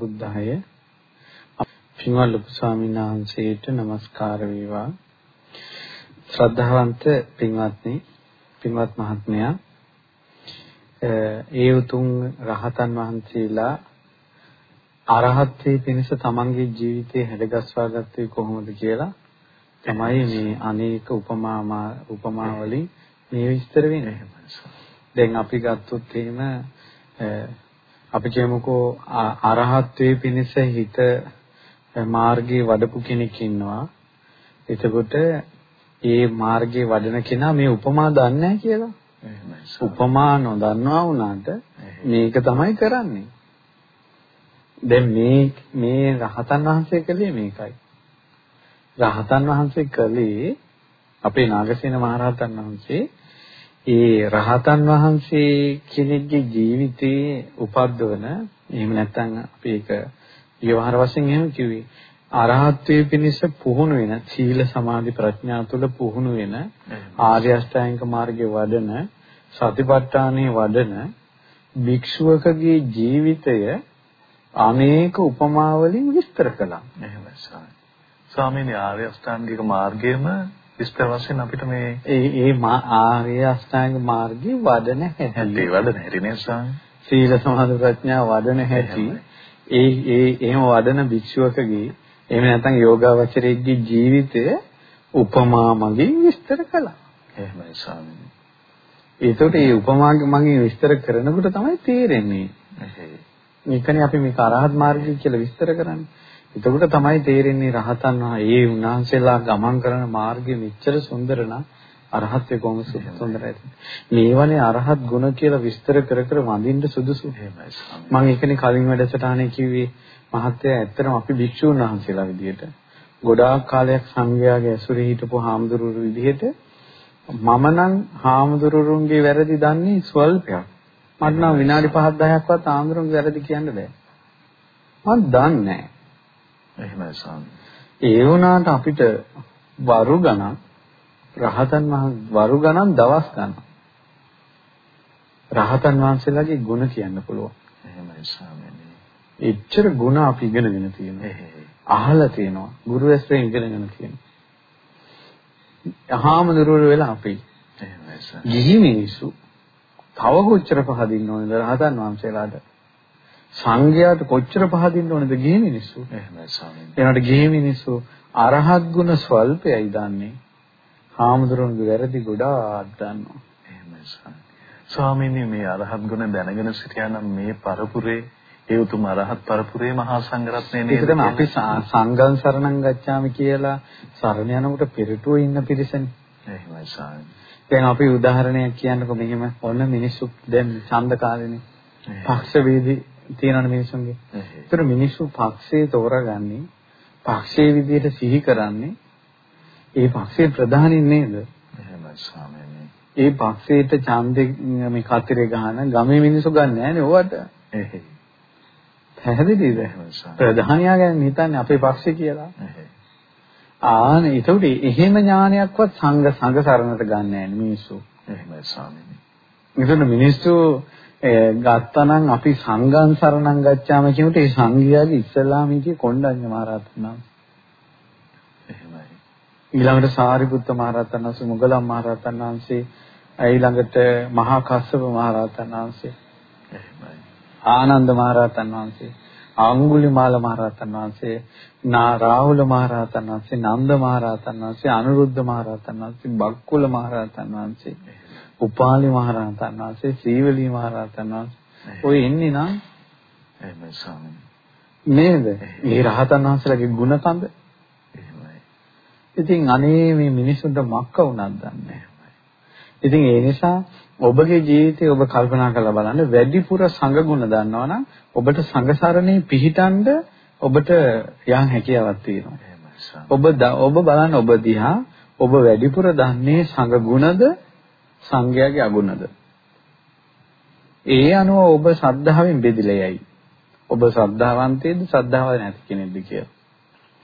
සම්බුද්ධාය පින්වත් ලොකු ස්වාමීන් වහන්සේට নমස්කාර වේවා. ශ්‍රද්ධාවන්ත පින්වත්නි පින්වත් මහත්මයා. ඒ උතුම් රහතන් වහන්සේලා අරහත්ත්වයේ පිණිස තමන්ගේ ජීවිතේ හැඩගස්වා ගත්තේ කොහොමද කියලා තමයි මේ අනේක උපමා උපමා වලින් මේ විස්තර වෙන්නේ. දැන් අපි ගත්තොත් එහෙම අපි කියමුකෝ අරහත්ත්වයේ පිණිස හිත මාර්ගයේ වඩපු කෙනෙක් ඉන්නවා. එතකොට ඒ මාර්ගයේ වඩන කෙනා මේ උපමා දන්නේ නැහැ කියලා. උපමා නොදන්නවා වුණාට මේක තමයි කරන්නේ. දැන් මේ මේ රහතන් වහන්සේ කළේ මේකයි. රහතන් වහන්සේ කළේ අපේ නාගසේන මහරහතන් වහන්සේ ඒ රහතන් වහන්සේ කෙනෙක්ගේ ජීවිතයේ උපද්දවන එහෙම නැත්නම් අපි ඒක විවහාර වශයෙන් එහෙම කිව්වේ අරහත්ත්වයේ පිණිස පුහුණු වෙන සීල සමාධි ප්‍රඥා තුළ පුහුණු වෙන ආර්ය අෂ්ටාංගික මාර්ගයේ වඩන සතිපට්ඨානයේ වඩන භික්ෂුවකගේ ජීවිතය අනේක උපමා වලින් විස්තර කළා. එහෙමයි ස්වාමී. ස්වාමීනි ආර්ය අෂ්ටාංගික මාර්ගයේම විස්තර වශයෙන් අපිට මේ ඒ ඒ ආර්ය අෂ්ටාංග මාර්ගයේ වඩන හැටි වඩන හැටි නේ ස්වාමී. සීල සමාධි ප්‍රඥා වඩන හැටි ඒ ඒ එහෙම වඩන භික්ෂුවකගේ එහෙම නැත්නම් යෝගාවචරයේ ජීවිතය උපමා මගින් විස්තර කළා. එහෙමයි ස්වාමීනි. ඒකට මේ උපමා මගින් විස්තර කරනකොට තමයි තේරෙන්නේ. මේකනේ අපි මේ කරහත් මාර්ගය කියලා විස්තර කරන්නේ. එතකොට තමයි තේරෙන්නේ රහතන් වහන්සේ ඒ උන්වහන්සේලා ගමන් කරන මාර්ගය මෙච්චර සුන්දර නම් අරහත් වේ කොහොම සුන්දරයිද මේවනේ අරහත් ගුණ කියලා විස්තර කර කර වඳින්න සුදුසු. මම ඒකනේ කලින් වැඩසටහනේ කිව්වේ මහත්තයා ඇත්තටම අපි භික්ෂුන් වහන්සේලා විදිහට ගොඩාක් කාලයක් සංඝයාගේ ඇසුරේ හිටපු හාමුදුරුවෝ විදිහට මම නම් හාමුදුරුවන්ගේ වැරදි දන්නේ ස්වල්පයක්. මට නම් විනාඩි 5 10ක්වත් හාමුදුරුවන්ගේ වැරදි කියන්න බෑ. මම දන්නේ නැහැ එහෙමයි ස්වාමී. ඒ වුණාට අපිට වරු ගණන් රහතන් වහන්සේ වරු ගණන් දවස් ගණන් රහතන් වහන්සේලාගේ ගුණ කියන්න පුළුවන්. එහෙමයි ස්වාමීනි. එච්චර ගුණ අපි ඉගෙනගෙන තියෙනවා. අහලා තියෙනවා. ගුරු ඇස්යෙන් ඉගෙනගෙන තියෙනවා. අහාමඳුරවල වෙලා අපි. එහෙමයි ස්වාමී. ගිහි මිනිස්සු තව කොච්චර පහදින්න ඕනද රහතන් වහන්සේලාට? සංඝයාට කොච්චර පහදින්න ඕනද ගිහි මිනිස්සු? එහෙමයි ස්වාමීනි. එනකොට ගිහි මිනිස්සු අරහත් ගුණ ස්වල්පයයි දන්නේ. හාමුදුරන්ගේ වැරදි ගොඩාක් දන්නවා. එහෙමයි ස්වාමීනි. ස්වාමීනි මේ අරහත් ගුණ දැනගෙන සිටියානම් මේ පරපුරේ ඒ උතුම් අරහත් පරපුරේ මහා සංඝරත්නය නේද? ඒකටම අපි සංඝං සරණං ගච්ඡාමි කියලා සරණ යනකොට පෙරටුව ඉන්න පිරිසනේ. එහෙමයි ස්වාමීනි. දැන් අපි උදාහරණයක් කියන්නකො මෙහෙම ඔන්න මිනිස්සු දැන් ඡන්ද කාලේනේ. පක්ෂ වේදී තියෙනවනේ මිනිස්සුන්ගේ. ඒතර මිනිස්සු පක්ෂේ තෝරාගන්නේ පක්ෂයේ විදිහට සිහි කරන්නේ ඒ පක්ෂයේ ප්‍රධානින් නේද? එහෙමයි ස්වාමීනි. ඒ පක්ෂයට ඡන්දේ මේ කතරේ ගහන ගමේ මිනිස්සු ගන්න නෑනේ ඕවට. පැහැදිලිද? ප්‍රධානියා ගැන හිතන්නේ අපේ පක්ෂේ කියලා. ආනේ ඒකට එහෙම ඥානයක්වත් සංඝ සංඝ සරණට ගන්න නෑනේ මිනිස්සු. එහෙමයි ස්වාමීනි. ඒකට මිනිස්සු ගත්තනම් අපි සංඝං සරණං ගච්ඡාම කියනකොට ඒ සංඝයාගේ ඉස්ලාමීකේ කොණ්ඩඤ්ඤ මහරහතන් වහන්සේ. එහෙමයි. ඊළඟට සාරිපුත්ත මහරහතන් වහන්සේ, මොගලම් මහරහතන් වහන්සේ, ඊළඟට මහා කස්සප මහරහතන් වහන්සේ. එහෙමයි. ආනන්ද මහරහතන් වහන්සේ, අඟුලිමාල මහරහතන් වහන්සේ, නා රාහුල මහරහතන් වහන්සේ, නන්ද මහරහතන් වහන්සේ, අනුරුද්ධ මහරහතන් වහන්සේ, බක්කුල මහරහතන් වහන්සේ. උපාලි මහරහතන් වහන්සේ, සීවලී මහරහතන් වහන්සේ. ඔය එන්නේ නම් එහෙමයි ස්වාමීනි. නේද? මේ රහතන් වහන්සේලාගේ ගුණ කඳ. එහෙමයි. ඉතින් අනේ මේ මිනිසුන්ට මක්ක වුණත් දන්නේ ඉතින් ඒ නිසා ඔබගේ ජීවිතේ ඔබ කල්පනා කරලා බලන්න වැඩිපුර සංඝ ගුණ දන්නවනම් ඔබට සංඝසරණේ පිහිටන්ඩ ඔබට යම් හැකියාවක් තියෙනවා. ඔබ ඔබ බලන්න ඔබ දිහා ඔබ වැඩිපුර දන්නේ සංඝ ගුණද සංඝයාගේ අගුණද? ඒ අනුව ඔබ ශ්‍රද්ධාවෙන් බෙදිලා යයි. ඔබ ශ්‍රද්ධාවන්තයේද ශ්‍රද්ධාව නැති කෙනෙක්ද කියලා.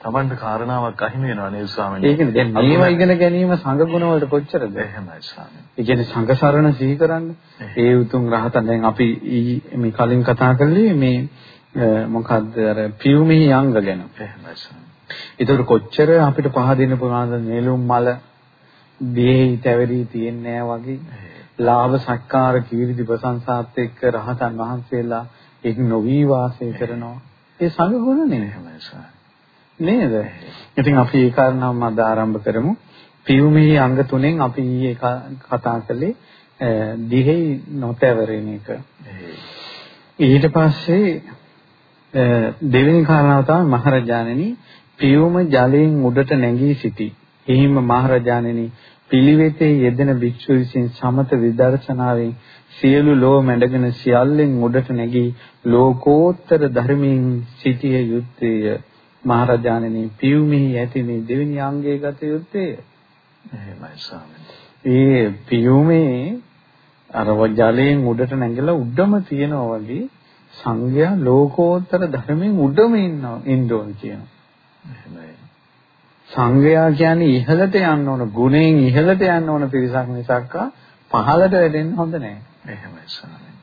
Tamanට කාරණාවක් අහිමි වෙනවා නේද ස්වාමීනි? ඒකනේ දැන් මේවා ඉගෙන ගැනීම සංඝ ගුණ වලට කොච්චරද? එහෙමයි ස්වාමීනි. ඒ කියන්නේ සංඝ සරණ සිහි කරන්න. ඒ උතුම් රහතන් දැන් අපි මේ කලින් කතා කළේ මේ මොකද්ද අර පියුමෙහි අංග ගැන. එහෙමයි සාමි. ඒතකොට කොච්චර අපිට පහදින්න පුළුවන්ද නෙළුම් මල දෙහි තැවරී තියන්නේ වගේ ලාභ සත්කාර කීර්ති ප්‍රශංසාත් එක්ක රහතන් වහන්සේලා එක් නොවි වාසය කරනවා. ඒ සංගුණ නේ. එහෙමයි සාමි. නේද? ඉතින් අපි ඒ කාරණාව මත ආරම්භ කරමු. පියුමෙහි අංග තුනෙන් අපි ඊයේ කතා කළේ දිහෙයි නොතැවරෙන එක. ඊට පස්සේ දෙවෙනි කාරණාව තමයි මහරජාණෙනි පියුම ජලයෙන් උඩට නැගී සිටි. එහිම මහරජාණෙනි පිළිවෙතේ යෙදෙන භික්ෂු විසින් සමත විදර්ශනාවෙන් සියලු ලෝ මැඩගෙන සියල්ලෙන් උඩට නැගී ලෝකෝත්තර ධර්මයෙන් සිටිය යුත්තේය. මහරජාණෙනි පියුමෙහි ඇති මේ දෙවෙනි අංගයේ ගත යුත්තේය. එහෙමයි ස්වාමීනි. ඒ පියුමේ අර ජලයෙන් උඩට නැගලා උඩම තියනවා වගේ සංඝයා ලෝකෝත්තර ධර්මයෙන් උඩම ඉන්නවා ඉන්න ඕන කියනවා. සංඝයා කියන්නේ ඉහළට යන්න ඕන ගුණෙන් ඉහළට යන්න ඕන පිරිසක් මිසක් පහළට වැටෙන්න හොඳ නැහැ. එහෙමයි ස්වාමීනි.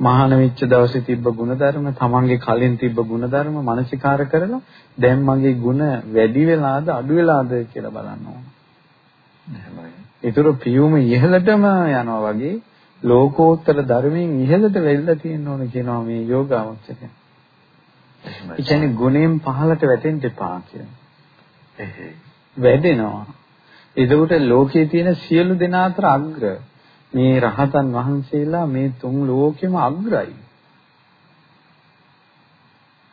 මහාන වෙච්ච දවසේ තිබ්බ ಗುಣධර්ම, තමන්ගේ කලින් තිබ්බ ಗುಣධර්ම මනසිකාර කරලා දැන් මගේ ಗುಣ වැඩි වෙලාද අඩු වෙලාද කියලා බලන්න ඕන. එහෙමයි. ඒතර පියුම ඉහළටම යනවා වගේ ලෝකෝත්තර ධර්මයෙන් ඉහළට වෙල්ලා තියෙන්න ඕන කියනවා මේ යෝගාවචකය. එහෙමයි. ඒ කියන්නේ ගුණයෙන් පහළට වැටෙන්න එපා කියනවා. එහෙයි. වැඩෙනවා. එතකොට ලෝකයේ තියෙන සියලු දෙනා අතර අග්‍ර මේ රහතන් වහන්සේලා මේ තුන් ලෝකෙම අග්‍රයි.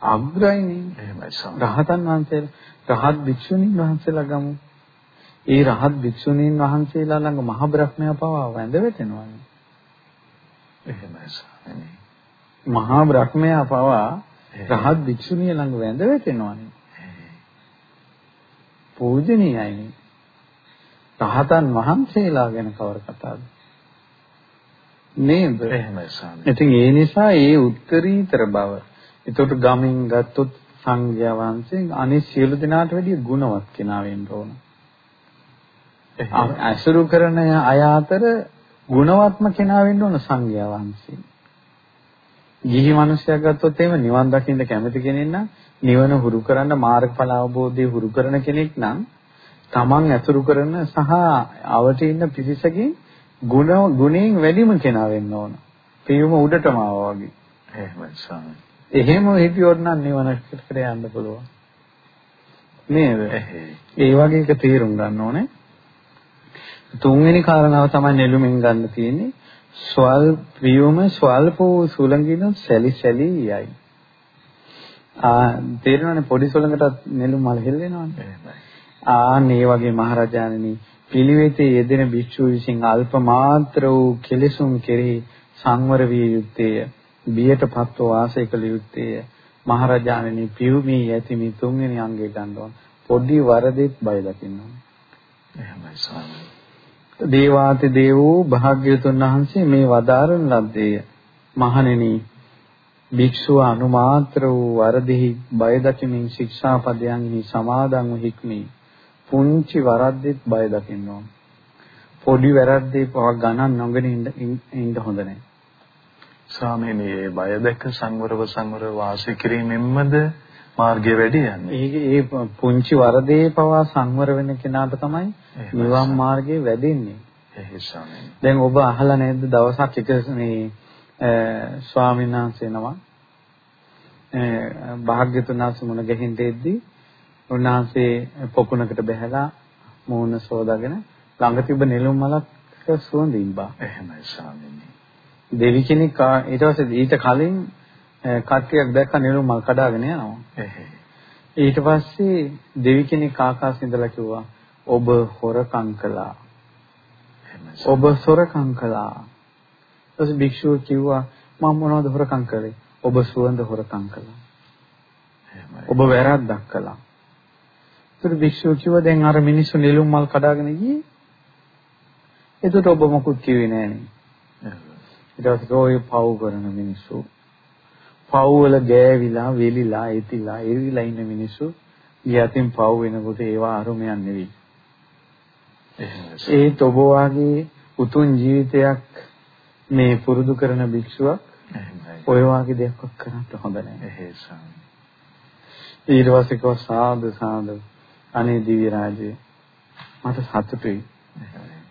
අග්‍රයිනේ. එහෙමයි සම. රහතන් වහන්සේලා රහත් භික්ෂුණීන් වහන්සේලා ගමු. ඒ රහත් භික්ෂුණීන් වහන්සේලා ළඟ මහ බ්‍රහ්මයා පවා වැඳ වැටෙනවානේ. එහෙමයි සම. මහා බ්‍රහ්මයා පවා රහත් භික්ෂුණිය ළඟ වැඳ වැටෙනවානේ. පූජනීයයිනේ. රහතන් වහන්සේලා ගැන කවර කතාවද? නේද? එහෙමයි ස්වාමී. ඉතින් ඒ නිසා ඒ උත්තරීතර බව. ඒකට ගමින් ගත්තොත් සංඝයා වහන්සේ අනිත් සියලු දෙනාට වැඩිය ගුණවත් කෙනා වෙන්න ඕන. අසුරු කරන අය අතර ගුණවත්ම කෙනා වෙන්න ඕන සංඝයා වහන්සේ. ගිහි මිනිසයා ගත්තොත් එහෙම නිවන් දකින්න කැමති කෙනෙක් නම් නිවන හුරු කරන්න මාර්ගඵල අවබෝධය හුරු කරන කෙනෙක් නම් තමන් ඇසුරු කරන සහ අවට ඉන්න පිරිසකින් ගුණ ගුණයෙන් වැඩිම කෙනා වෙන්න ඕන. පියුම උඩටම ආවා වගේ. එහෙමයි ස්වාමී. එහෙම හිටියොත් නම් නිවනකට යන්න පුළුවන්. නේද? ඒ වගේ එක තේරුම් ගන්න ඕනේ. තුන්වෙනි කාරණාව තමයි නෙළුමින් ගන්න තියෙන්නේ. ස්වල් පියුම ස්වල්ප වූ සුලංගින සැලි සැලි යයි. ආ තේරෙනවනේ පොඩි සුලංගටත් නෙළුම් මල් හෙල්ලෙනවනේ. ආ මේ වගේ මහරජාණනි පිළිවෙතේ යෙදෙන භික්ෂුව විසින් අල්ප මාත්‍ර වූ කෙලෙසුන් කෙරෙහි සංවර විය යුත්තේය. බියටපත්ව වාසය කළ යුත්තේය. මහරජාණනි පියුමී යති මේ තුන්වෙනි අංගය ගන්න ඕන. පොඩි වරදෙත් බය දකින්න ඕන. එහෙමයි ස්වාමී. දේවාති දේවෝ භාග්‍යවතුන් වහන්සේ මේ වදාරන ලද්දේය. මහණෙනි භික්ෂුව අනුමාත්‍ර වූ වරදෙහි බය දකිමින් ශික්ෂාපදයන්හි සමාදන්ව හික්මී. පුංචි වරද්දෙත් බය දකින්න ඕන. පොඩි වැරද්දේ පවක් ගණන් නොගෙන ඉන්න හොඳ නැහැ. ස්වාමීනි මේ බය දැක සංවරව සංවර වාසය කිරීමෙන්මද මාර්ගය වැඩි යන්නේ. ඒ පුංචි වරදේ පවා සංවර වෙන කෙනාට තමයි නිවන් මාර්ගයේ වැඩෙන්නේ. එහේ ස්වාමීනි. දැන් ඔබ අහලා නැද්ද දවසක් එක මේ ස්වාමීන් වහන්සේ නම භාග්‍යතුන් වහන්සේ මුණ ගැහින් දෙද්දී උන්වහන්සේ පොකුණකට බැහැලා මූණ සෝදාගෙන ළඟ තිබ්බ නෙළුම් මලක් සුවඳ ඉබ්බා. එහෙමයි ස්වාමීනි. දෙවි කෙනෙක් ඊට පස්සේ ඊට කලින් කට්ටියක් දැක්ක නෙළුම් මල් කඩාගෙන යනවා. ඊට පස්සේ දෙවි කෙනෙක් ආකාශේ ඉඳලා කිව්වා ඔබ හොරකම් කළා. ඔබ සොරකම් කළා. ඊට භික්ෂුව කිව්වා මම මොනවද හොරකම් කළේ? ඔබ සුවඳ හොරකම් කළා. ඔබ වැරද්දක් කළා. ඒතර භික්ෂුව කිව්වා දැන් අර මිනිස්සු නෙළුම් මල් කඩාගෙන ගියේ. එතකොට ඔබ මොකුත් කිව්වේ නෑනේ. ඊට පස්සේ ඔය පව් කරන මිනිස්සු පව් වල ගෑවිලා වෙලිලා ඒතිලා එරිලා ඉන්න මිනිස්සු ඊයතින් පව් වෙනකොට ඒවා අරුමයන් නෙවෙයි. ඒත් ඔබ වාගේ උතුම් ජීවිතයක් මේ පුරුදු කරන භික්ෂුවක් ඔය වාගේ දෙයක් කරන්න හොඳ නැහැ. ඊට පස්සේ කව සාදු සාදු අනේ දිව්‍ය රාජේ මට සතුටුයි.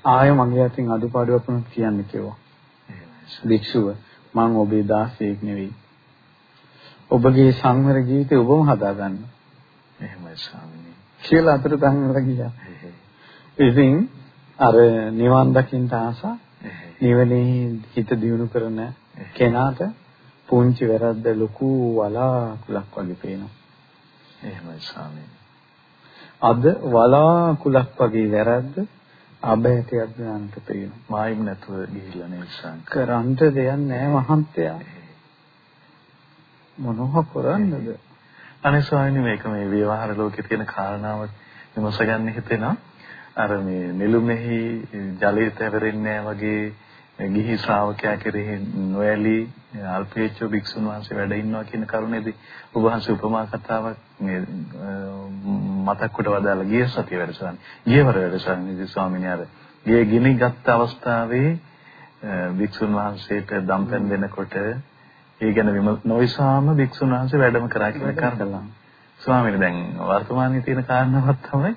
ආයෙ මගේ අතින් අඩුපාඩුවක් වුණොත් කියන්න කිව්වා. භික්ෂුව මම ඔබේ දාසයෙක් නෙවෙයි. ඔබගේ සංවර ජීවිතය ඔබම හදාගන්න. එහෙමයි ස්වාමීනි. කියලා අතට තංගලා ගියා. ඉතින් අර නිවන් දකින්න ආස නිවනේ හිත දියුණු කරන කෙනාට පුංචි වැරද්ද ලොකු වලාකුලක් වගේ පේනවා. එහෙමයි ස්වාමීනි. අද වලාකුලක් වගේ වැරද්ද අබෑටයක් ගන්නට පේනවා. මායිම් නැතුව ගිහිල්ලා නේ සංක. කරන්ට දෙයක් නැහැ මහන්තයා. මොනව කරන්නද? අනේ ස්වාමීනි මේක මේ විවහාර ලෝකේ තියෙන කාරණාව විමස ගන්න හිතෙනවා. අර මේ නිලුමෙහි ජලය තැවරෙන්නේ වගේ ගිහි ශ්‍රාවකයා කෙරෙහි නොඇලී අල්පේච්ච භික්ෂුන් වහන්සේ වැඩ ඉන්නවා කියන කරුණේදී ඔබ වහන්සේ උපමා කතාවක් මේ මතක් කොට වදාලා ගිය සතිය වැඩසටහන. ගියවර වැඩසටහනේදී ස්වාමීන් වහන්සේ ගියේ ගිනි ගත්ත අවස්ථාවේ භික්ෂුන් වහන්සේට දම්පැන් දෙනකොට ඒ ගැන නොවිසාම භික්ෂුන් වහන්සේ වැඩම කරා කියන කාරණා. ස්වාමීනි දැන් වර්තමානයේ තියෙන කාරණාවක් තමයි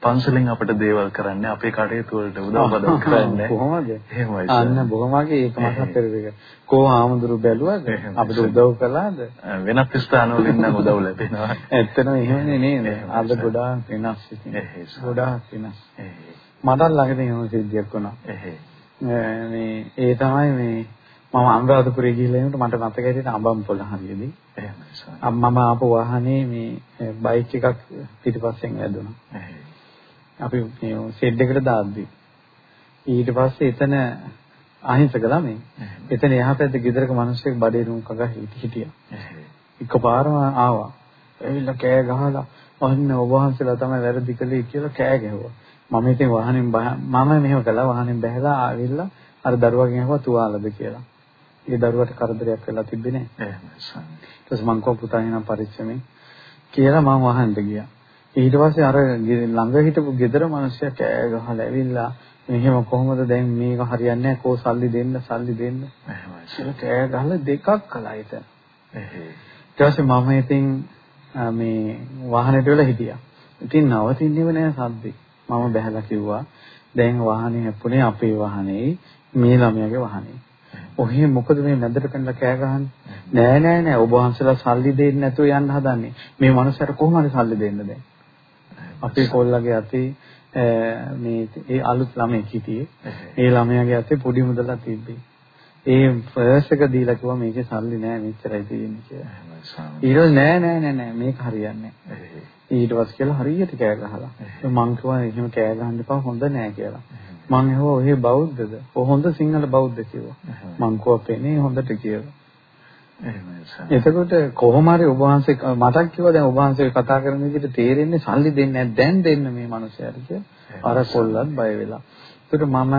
පන්සලෙන් අපිට දේවල් කරන්නේ අපේ කටයුතු වලට උදව් බදව් කරන්නේ. කොහොමද? එහෙමයි අන්න බොහොමගේ ඒක මතක් කරගන්න කෝ ආමඳුරු බැලුවද? අපිට උදව් කළාද? වෙනත් ස්ථාන වලින් නම් උදව් ලැබෙනවා. ඇත්තටම එහෙමනේ නේද? අද ගොඩාක් වෙනස් ඉතින්. ගොඩාක් වෙනස්. මට ළඟදී එහෙම සිද්ධියක් වුණා. මේ ඒ තමයි මේ මම අනුරාධපුරේ ගිහිල්ලා එනකොට මට මතක හිටින අඹම්පොළ හරියදී මම ආපු වාහනේ මේ බයික් එකක් පිටිපස්සෙන් වැදුනා. අපි මේ ෂෙඩ් එකට දාද්දි ඊට පස්සේ එතන අහිංසක ළමයි. එතන එහා පැත්තේ ගෙදරක මිනිස්සෙක් බඩේ රුම් කගා හිටියා. එකපාරම ආවා. ඇවිල්ලා කෑ ගහලා අන්න ඔබ වහන්සේලා තමයි වැරදි කළේ කියලා කෑ ගැහුවා. මම ඉතින් වාහනෙන් මම මෙහෙම කළා වාහනෙන් බැහැලා ආවිල්ලා අර දරුවගෙන් අහුවා තුවාලද කියලා. ඒ දරුවට කරදරයක් වෙලා තිබ්බේ නැහැ. ඊට පස්සේ මං කෝ පුතා එනම් පරිස්සමෙන් කියලා මම වහන්න ගියා. ඊට පස්සේ අර ළඟ හිටපු ගෙදර මිනිස්සයා කෑ ගහලා ඇවිල්ලා මෙහෙම කොහොමද දැන් මේක හරියන්නේ නැහැ කෝ සල්ලි දෙන්න සල්ලි දෙන්න. එහෙමයි. කෑ ගහලා දෙකක් කළා එතන. ඊට පස්සේ මම ඉතින් මේ වාහනේට වෙලා හිටියා. ඉතින් නවතින්නේව නෑ සද්දේ. මම බැහැලා කිව්වා දැන් වාහනේ හැප්පුණේ අපේ වාහනේ මේ ළමයාගේ වාහනේ. ඔහේ මොකද මේ මැදට පැනලා කෑ ගහන්නේ? නෑ නෑ නෑ ඔබ වහන්සේලා සල්ලි දෙන්නේ නැතුව යන්න හදන්නේ. මේ මනුස්සයාට කොහොම හරි සල්ලි දෙන්න දැන්. අපේ කොල්ලගේ අතේ මේ ඒ අලුත් ළමෙක් හිටියේ. ඒ ළමයාගේ අතේ පොඩි මුදලක් තිබ්බේ. ඒ ෆර්ස්ට් එක දීලා කිව්වා මේකේ සල්ලි නෑ මෙච්චරයි තියෙන්නේ කියලා. ඊට නෑ නෑ නෑ නෑ මේක හරියන්නේ නෑ. ඊට පස්සේ කියලා හරියට කෑ ගහලා. මං කිව්වා එහෙම කෑ ගහන්න එපා හොඳ නෑ කියලා. මං ඇහුවා ඔහේ බෞද්ධද? ඔය හොඳ සිංහල බෞද්ධ කිව්වා. මං කිව්වා පෙනේ හොඳට කියලා. එතකොට කොහොම හරි ඔබ වහන්සේ මතක් කිව්වා දැන් ඔබ වහන්සේ කතා කරන විදිහට තේරෙන්නේ සල්ලි දෙන්නේ නැහැ දැන් දෙන්න මේ මනුස්සයාට කියලා. අර කොල්ලත් බය වෙලා. ඒකට මම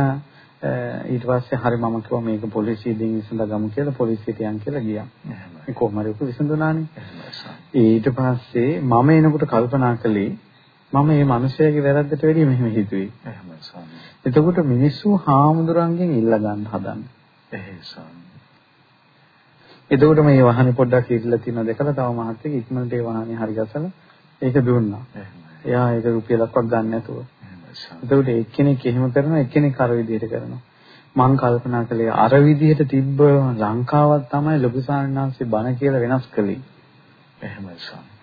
ඊට පස්සේ හරි මම කිව්වා මේක පොලිසියෙන් විසඳගමු කියලා පොලිසියට යන් කියලා ගියා. මේ කොහොම හරි විසඳුණානේ. ඊට පස්සේ මම එනකොට කල්පනා කළේ මම මේ මිනිස්යාගේ වැරද්දට වැඩිය මෙහෙම හිතුවේ. එහෙමයි ස්වාමී. එතකොට මිනිස්සු හාමුදුරන්ගෙන් ඉල්ල ගන්න හදන්නේ. එහෙයි ස්වාමී. එතකොට මේ වාහනේ පොඩ්ඩක් ඉරිලා තියෙනවා දැකලා තව මහත්තයෙක් ඉක්මනට ඒ වාහනේ හරි ගසලා ඒක දුන්නා. එයා ඒක රුපියලක්වත් ගන්න නැතුව. එතකොට එක්කෙනෙක් එහෙම කරනවා එක්කෙනෙක් අර විදිහට කරනවා. මං කල්පනා කළේ අර විදිහට තිබ්බ ලංකාවක් තමයි ලොකු සාන්නාංශේ බණ කියලා වෙනස් කළේ. එහෙමයි ස්වාමී.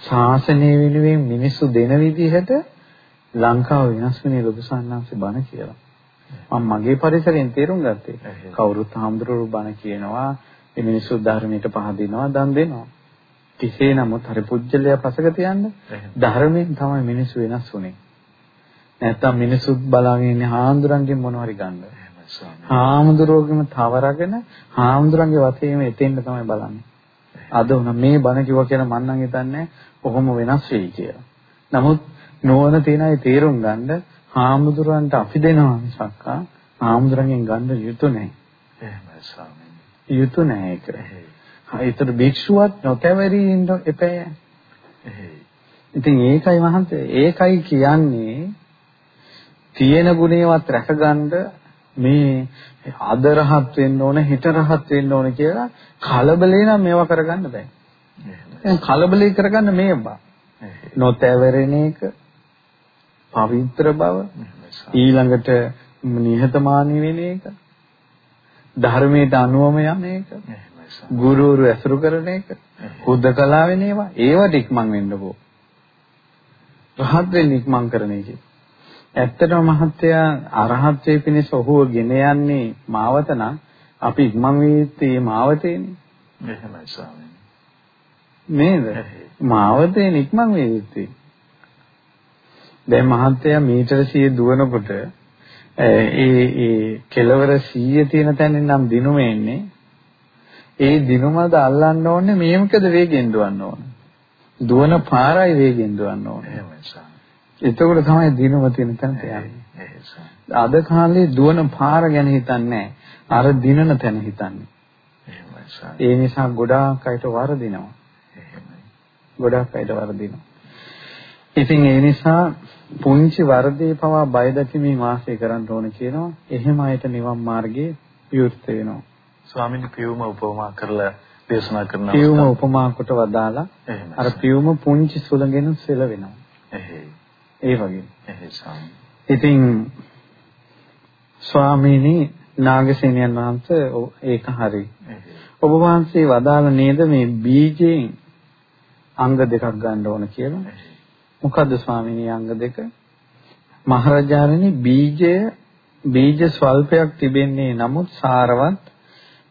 ශාසනය වෙනුවෙන් මිනිස්සු දෙන විදිහට ලංකාව වෙනස් වෙන්නේ ලොකු සාන්නාංශේ බණ කියලා. මම මගේ පරිසරයෙන් තේරුම් ගත්තේ. කවුරුත් හාමුදුරුවෝ බණ කියනවා, මේ මිනිස්සු ධර්මයට පහදිනවා, දන් දෙනවා. කෙසේ නමුත් හරි පුජ්‍යලයා පසක තියන්න ධර්මයෙන් තමයි මිනිස්සු වෙනස් වුනේ. නැත්තම් මිනිස්සුත් බලාගෙන ඉන්නේ හාමුදුරන්ගෙන් මොනව හරි ගන්න. හාමුදුරුවෝගෙම තවරගෙන හාමුදුරන්ගේ වතේම එතෙන්ද තමයි බලන්නේ. අද උන මේ බණ කිව්වා කියලා මම නම් හිතන්නේ කොහොම වෙනස් වෙයි කියලා. නමුත් නොවන තියෙන අය තේරුම් ගන්න හාමුදුරන්ට අපි දෙනවා මිසක් හාමුදුරන්ගෙන් ගන්න යුතු නැහැ. එහෙමයි ස්වාමීනි. යුතු නැහැ ඒක. ඒතර භික්ෂුවත් නොතැවරී ඉන්න එපෑ. ඉතින් ඒකයි මහන්තේ ඒකයි කියන්නේ තියෙන ගුණේවත් රැකගන්න මේ අද රහත් වෙන්න ඕන හෙට රහත් වෙන්න ඕන කියලා කලබලේ නම් මේවා කරගන්න බෑ. එහෙනම් කලබලේ කරගන්න මේ බා. නොතැවරෙන එක පවිත්‍ර බව ඊළඟට නිහතමානී වෙන එක ධර්මයට අනුවම යන එක ගුරුවරු ඇසුරු කරන එක හුදකලා වෙන ඒවා ඒවට ඉක්මන් වෙන්න ඕ. රහත් වෙන්න ඉක්මන් කරන එක. ඇත්තටම මහත්තයා අරහත්ත්වයේ පිණිස ඔහුව ගෙන යන්නේ මාවත නම් අපි ඉක්මන් වීත්තේ මාවතේනේ. එහෙමයි ස්වාමීනි. නේද? මාවතේ ඉක්මන් වීත්තේ. දැන් මහත්තයා මීටර 100 දුවනකොට ඒ ඒ කෙලවර 100 තියෙන තැනින් නම් දිනුම එන්නේ. ඒ දිනුමද අල්ලන්න ඕනේ මේකද වේගෙන් දුවන්න ඕනේ. දුවන පාරයි වේගෙන් දුවන්න ඕනේ. එහෙමයි එතකොට තමයි දිනුම තියෙන තැනට යන්නේ. අද කාලේ දුවන පාර ගැන හිතන්නේ අර දිනන තැන හිතන්නේ. ඒ නිසා ගොඩාක් අයට වරදිනවා. ගොඩාක් අයට වරදිනවා. ඉතින් ඒ නිසා පුංචි වර්ධේ පවා බය දැකීමේ වාසය කරන්න ඕන කියනවා. එහෙම අයට නිවන් මාර්ගයේ විවෘත වෙනවා. ස්වාමීන් පියුම උපමා කරලා දේශනා කරනවා. පියුම උපමා කොට වදාලා අර පියුම පුංචි සුළඟෙන් සෙල වෙනවා. ඒ වගේ. ඉතින් ස්වාමීනි නාගසේනයන් වහන්සේ ඒක හරි. ඔබ වහන්සේ වදාළ නේද මේ බීජයෙන් අංග දෙකක් ගන්න ඕන කියලා? මොකද්ද ස්වාමීනි අංග දෙක? මහරජාණනි බීජය බීජ ස්වල්පයක් තිබෙන්නේ නමුත් සාරවත්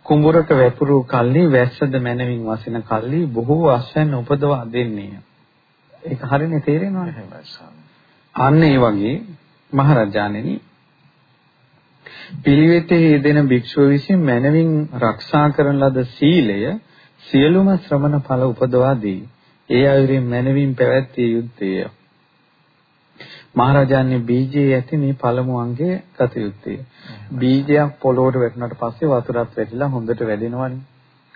කුඹුරට වැපුරු කල්ලි වැස්සද මැනවින් වසින කල්ලි බොහෝ අස්වැන්න උපදවා දෙන්නේ. ඒක හරිනේ තේරෙනවද? අන්න ඒ වගේ මහරජාණෙනි පිළිවෙතේ යෙදෙන භික්ෂුව විසින් මනවින් ආරක්ෂා කරන ලද සීලය සියලුම ශ්‍රමණ ඵල උපදවා දී. ඒ අයුරින් මනවින් පැවැත්විය යුත්තේය. මහරජාණන් බීජයේ ඇති මේ පළමු අංගය ගත යුත්තේ. බීජයක් පොළොවට වැටුණාට පස්සේ වතුරත් වැටිලා හොඳට වැඩෙනවනේ.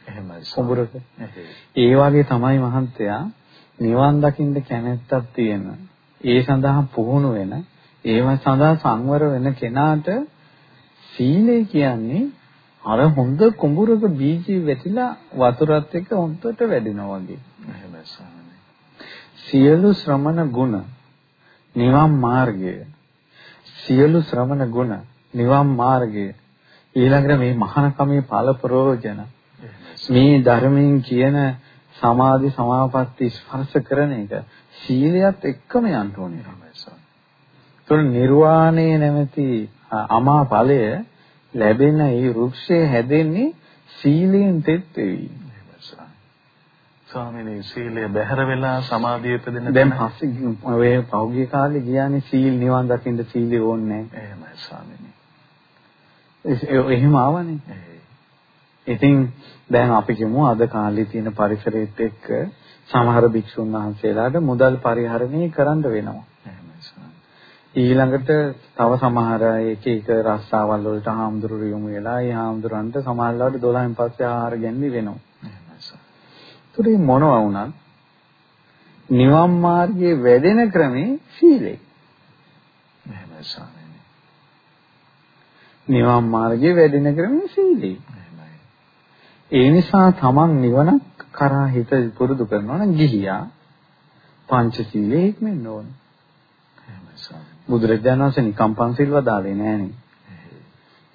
එහෙමයි. කුඹුරක. ඒ වගේ තමයි මහන්තයා නිවන් දකින්න කැමැත්තක් තියෙන. ඒ සඳහා පුහුණු වෙන, ඒව සඳහා සංවර වෙන කෙනාට සීලය කියන්නේ අර හොඳ කුඹුරක බීජي වැටිලා වතුරත් එක්ක හොඳට වැඩෙනවා වගේ. සියලු ශ්‍රමණ ගුණ නිවන් මාර්ගය. සියලු ශ්‍රමණ ගුණ නිවන් මාර්ගය. ඊළඟට මේ මහානකමේ ඵල ප්‍රයෝජන. මේ ධර්මයෙන් කියන සමාධි සමාපatti ස්පර්ශ කරන එක සීලයත් එක්කම යන්න ඕනේ තමයි. ඒතකොට නිර්වාණය නැමැති අමා ඵලය ලැබෙන ඒ වෘක්ෂය හැදෙන්නේ සීලයෙන් තෙත් වෙවි. ස්වාමීනි සීලය බැහැර වෙලා සමාධිය උපදින දැන් පස්සේ ඔය පෞගිය කාලේ ගියානේ සීල් නිවන් දකින්න සීලය ඕනේ නැහැ. එහෙමයි ස්වාමීනි. එහෙම ආවනේ. ඉතින් දැන් අපි කියමු අද කාලේ තියෙන පරිසරයත් එක්ක සමහර භික්ෂුන් වහන්සේලාට මුදල් පරිහරණය කරන්න වෙනවා. ඊළඟට තව සමහර එක එක රස්සාවල් වලට හාමුදුරු යොමු වෙලා ඒ හාමුදුරන්ට සමහරවිට 12න් පස්සේ ආහාර ගැනීම වෙනවා. ඒතරේ මොනවා වුණත් නිවන් මාර්ගයේ වැඩෙන ක්‍රමේ සීලය. එහෙමයි ස්වාමීනි. නිවන් මාර්ගයේ වැඩෙන ක්‍රමේ සීලය. ඒ නිසා තමන් නිවනක් කරා හිත පුරුදු කරනවා නම් ගිහියා පංචශීලයේ ඉක්මෙන්න ඕන. බුදුරජාණන් වහන්සේ නිකම් පන්සිල් වදාලේ නෑනේ.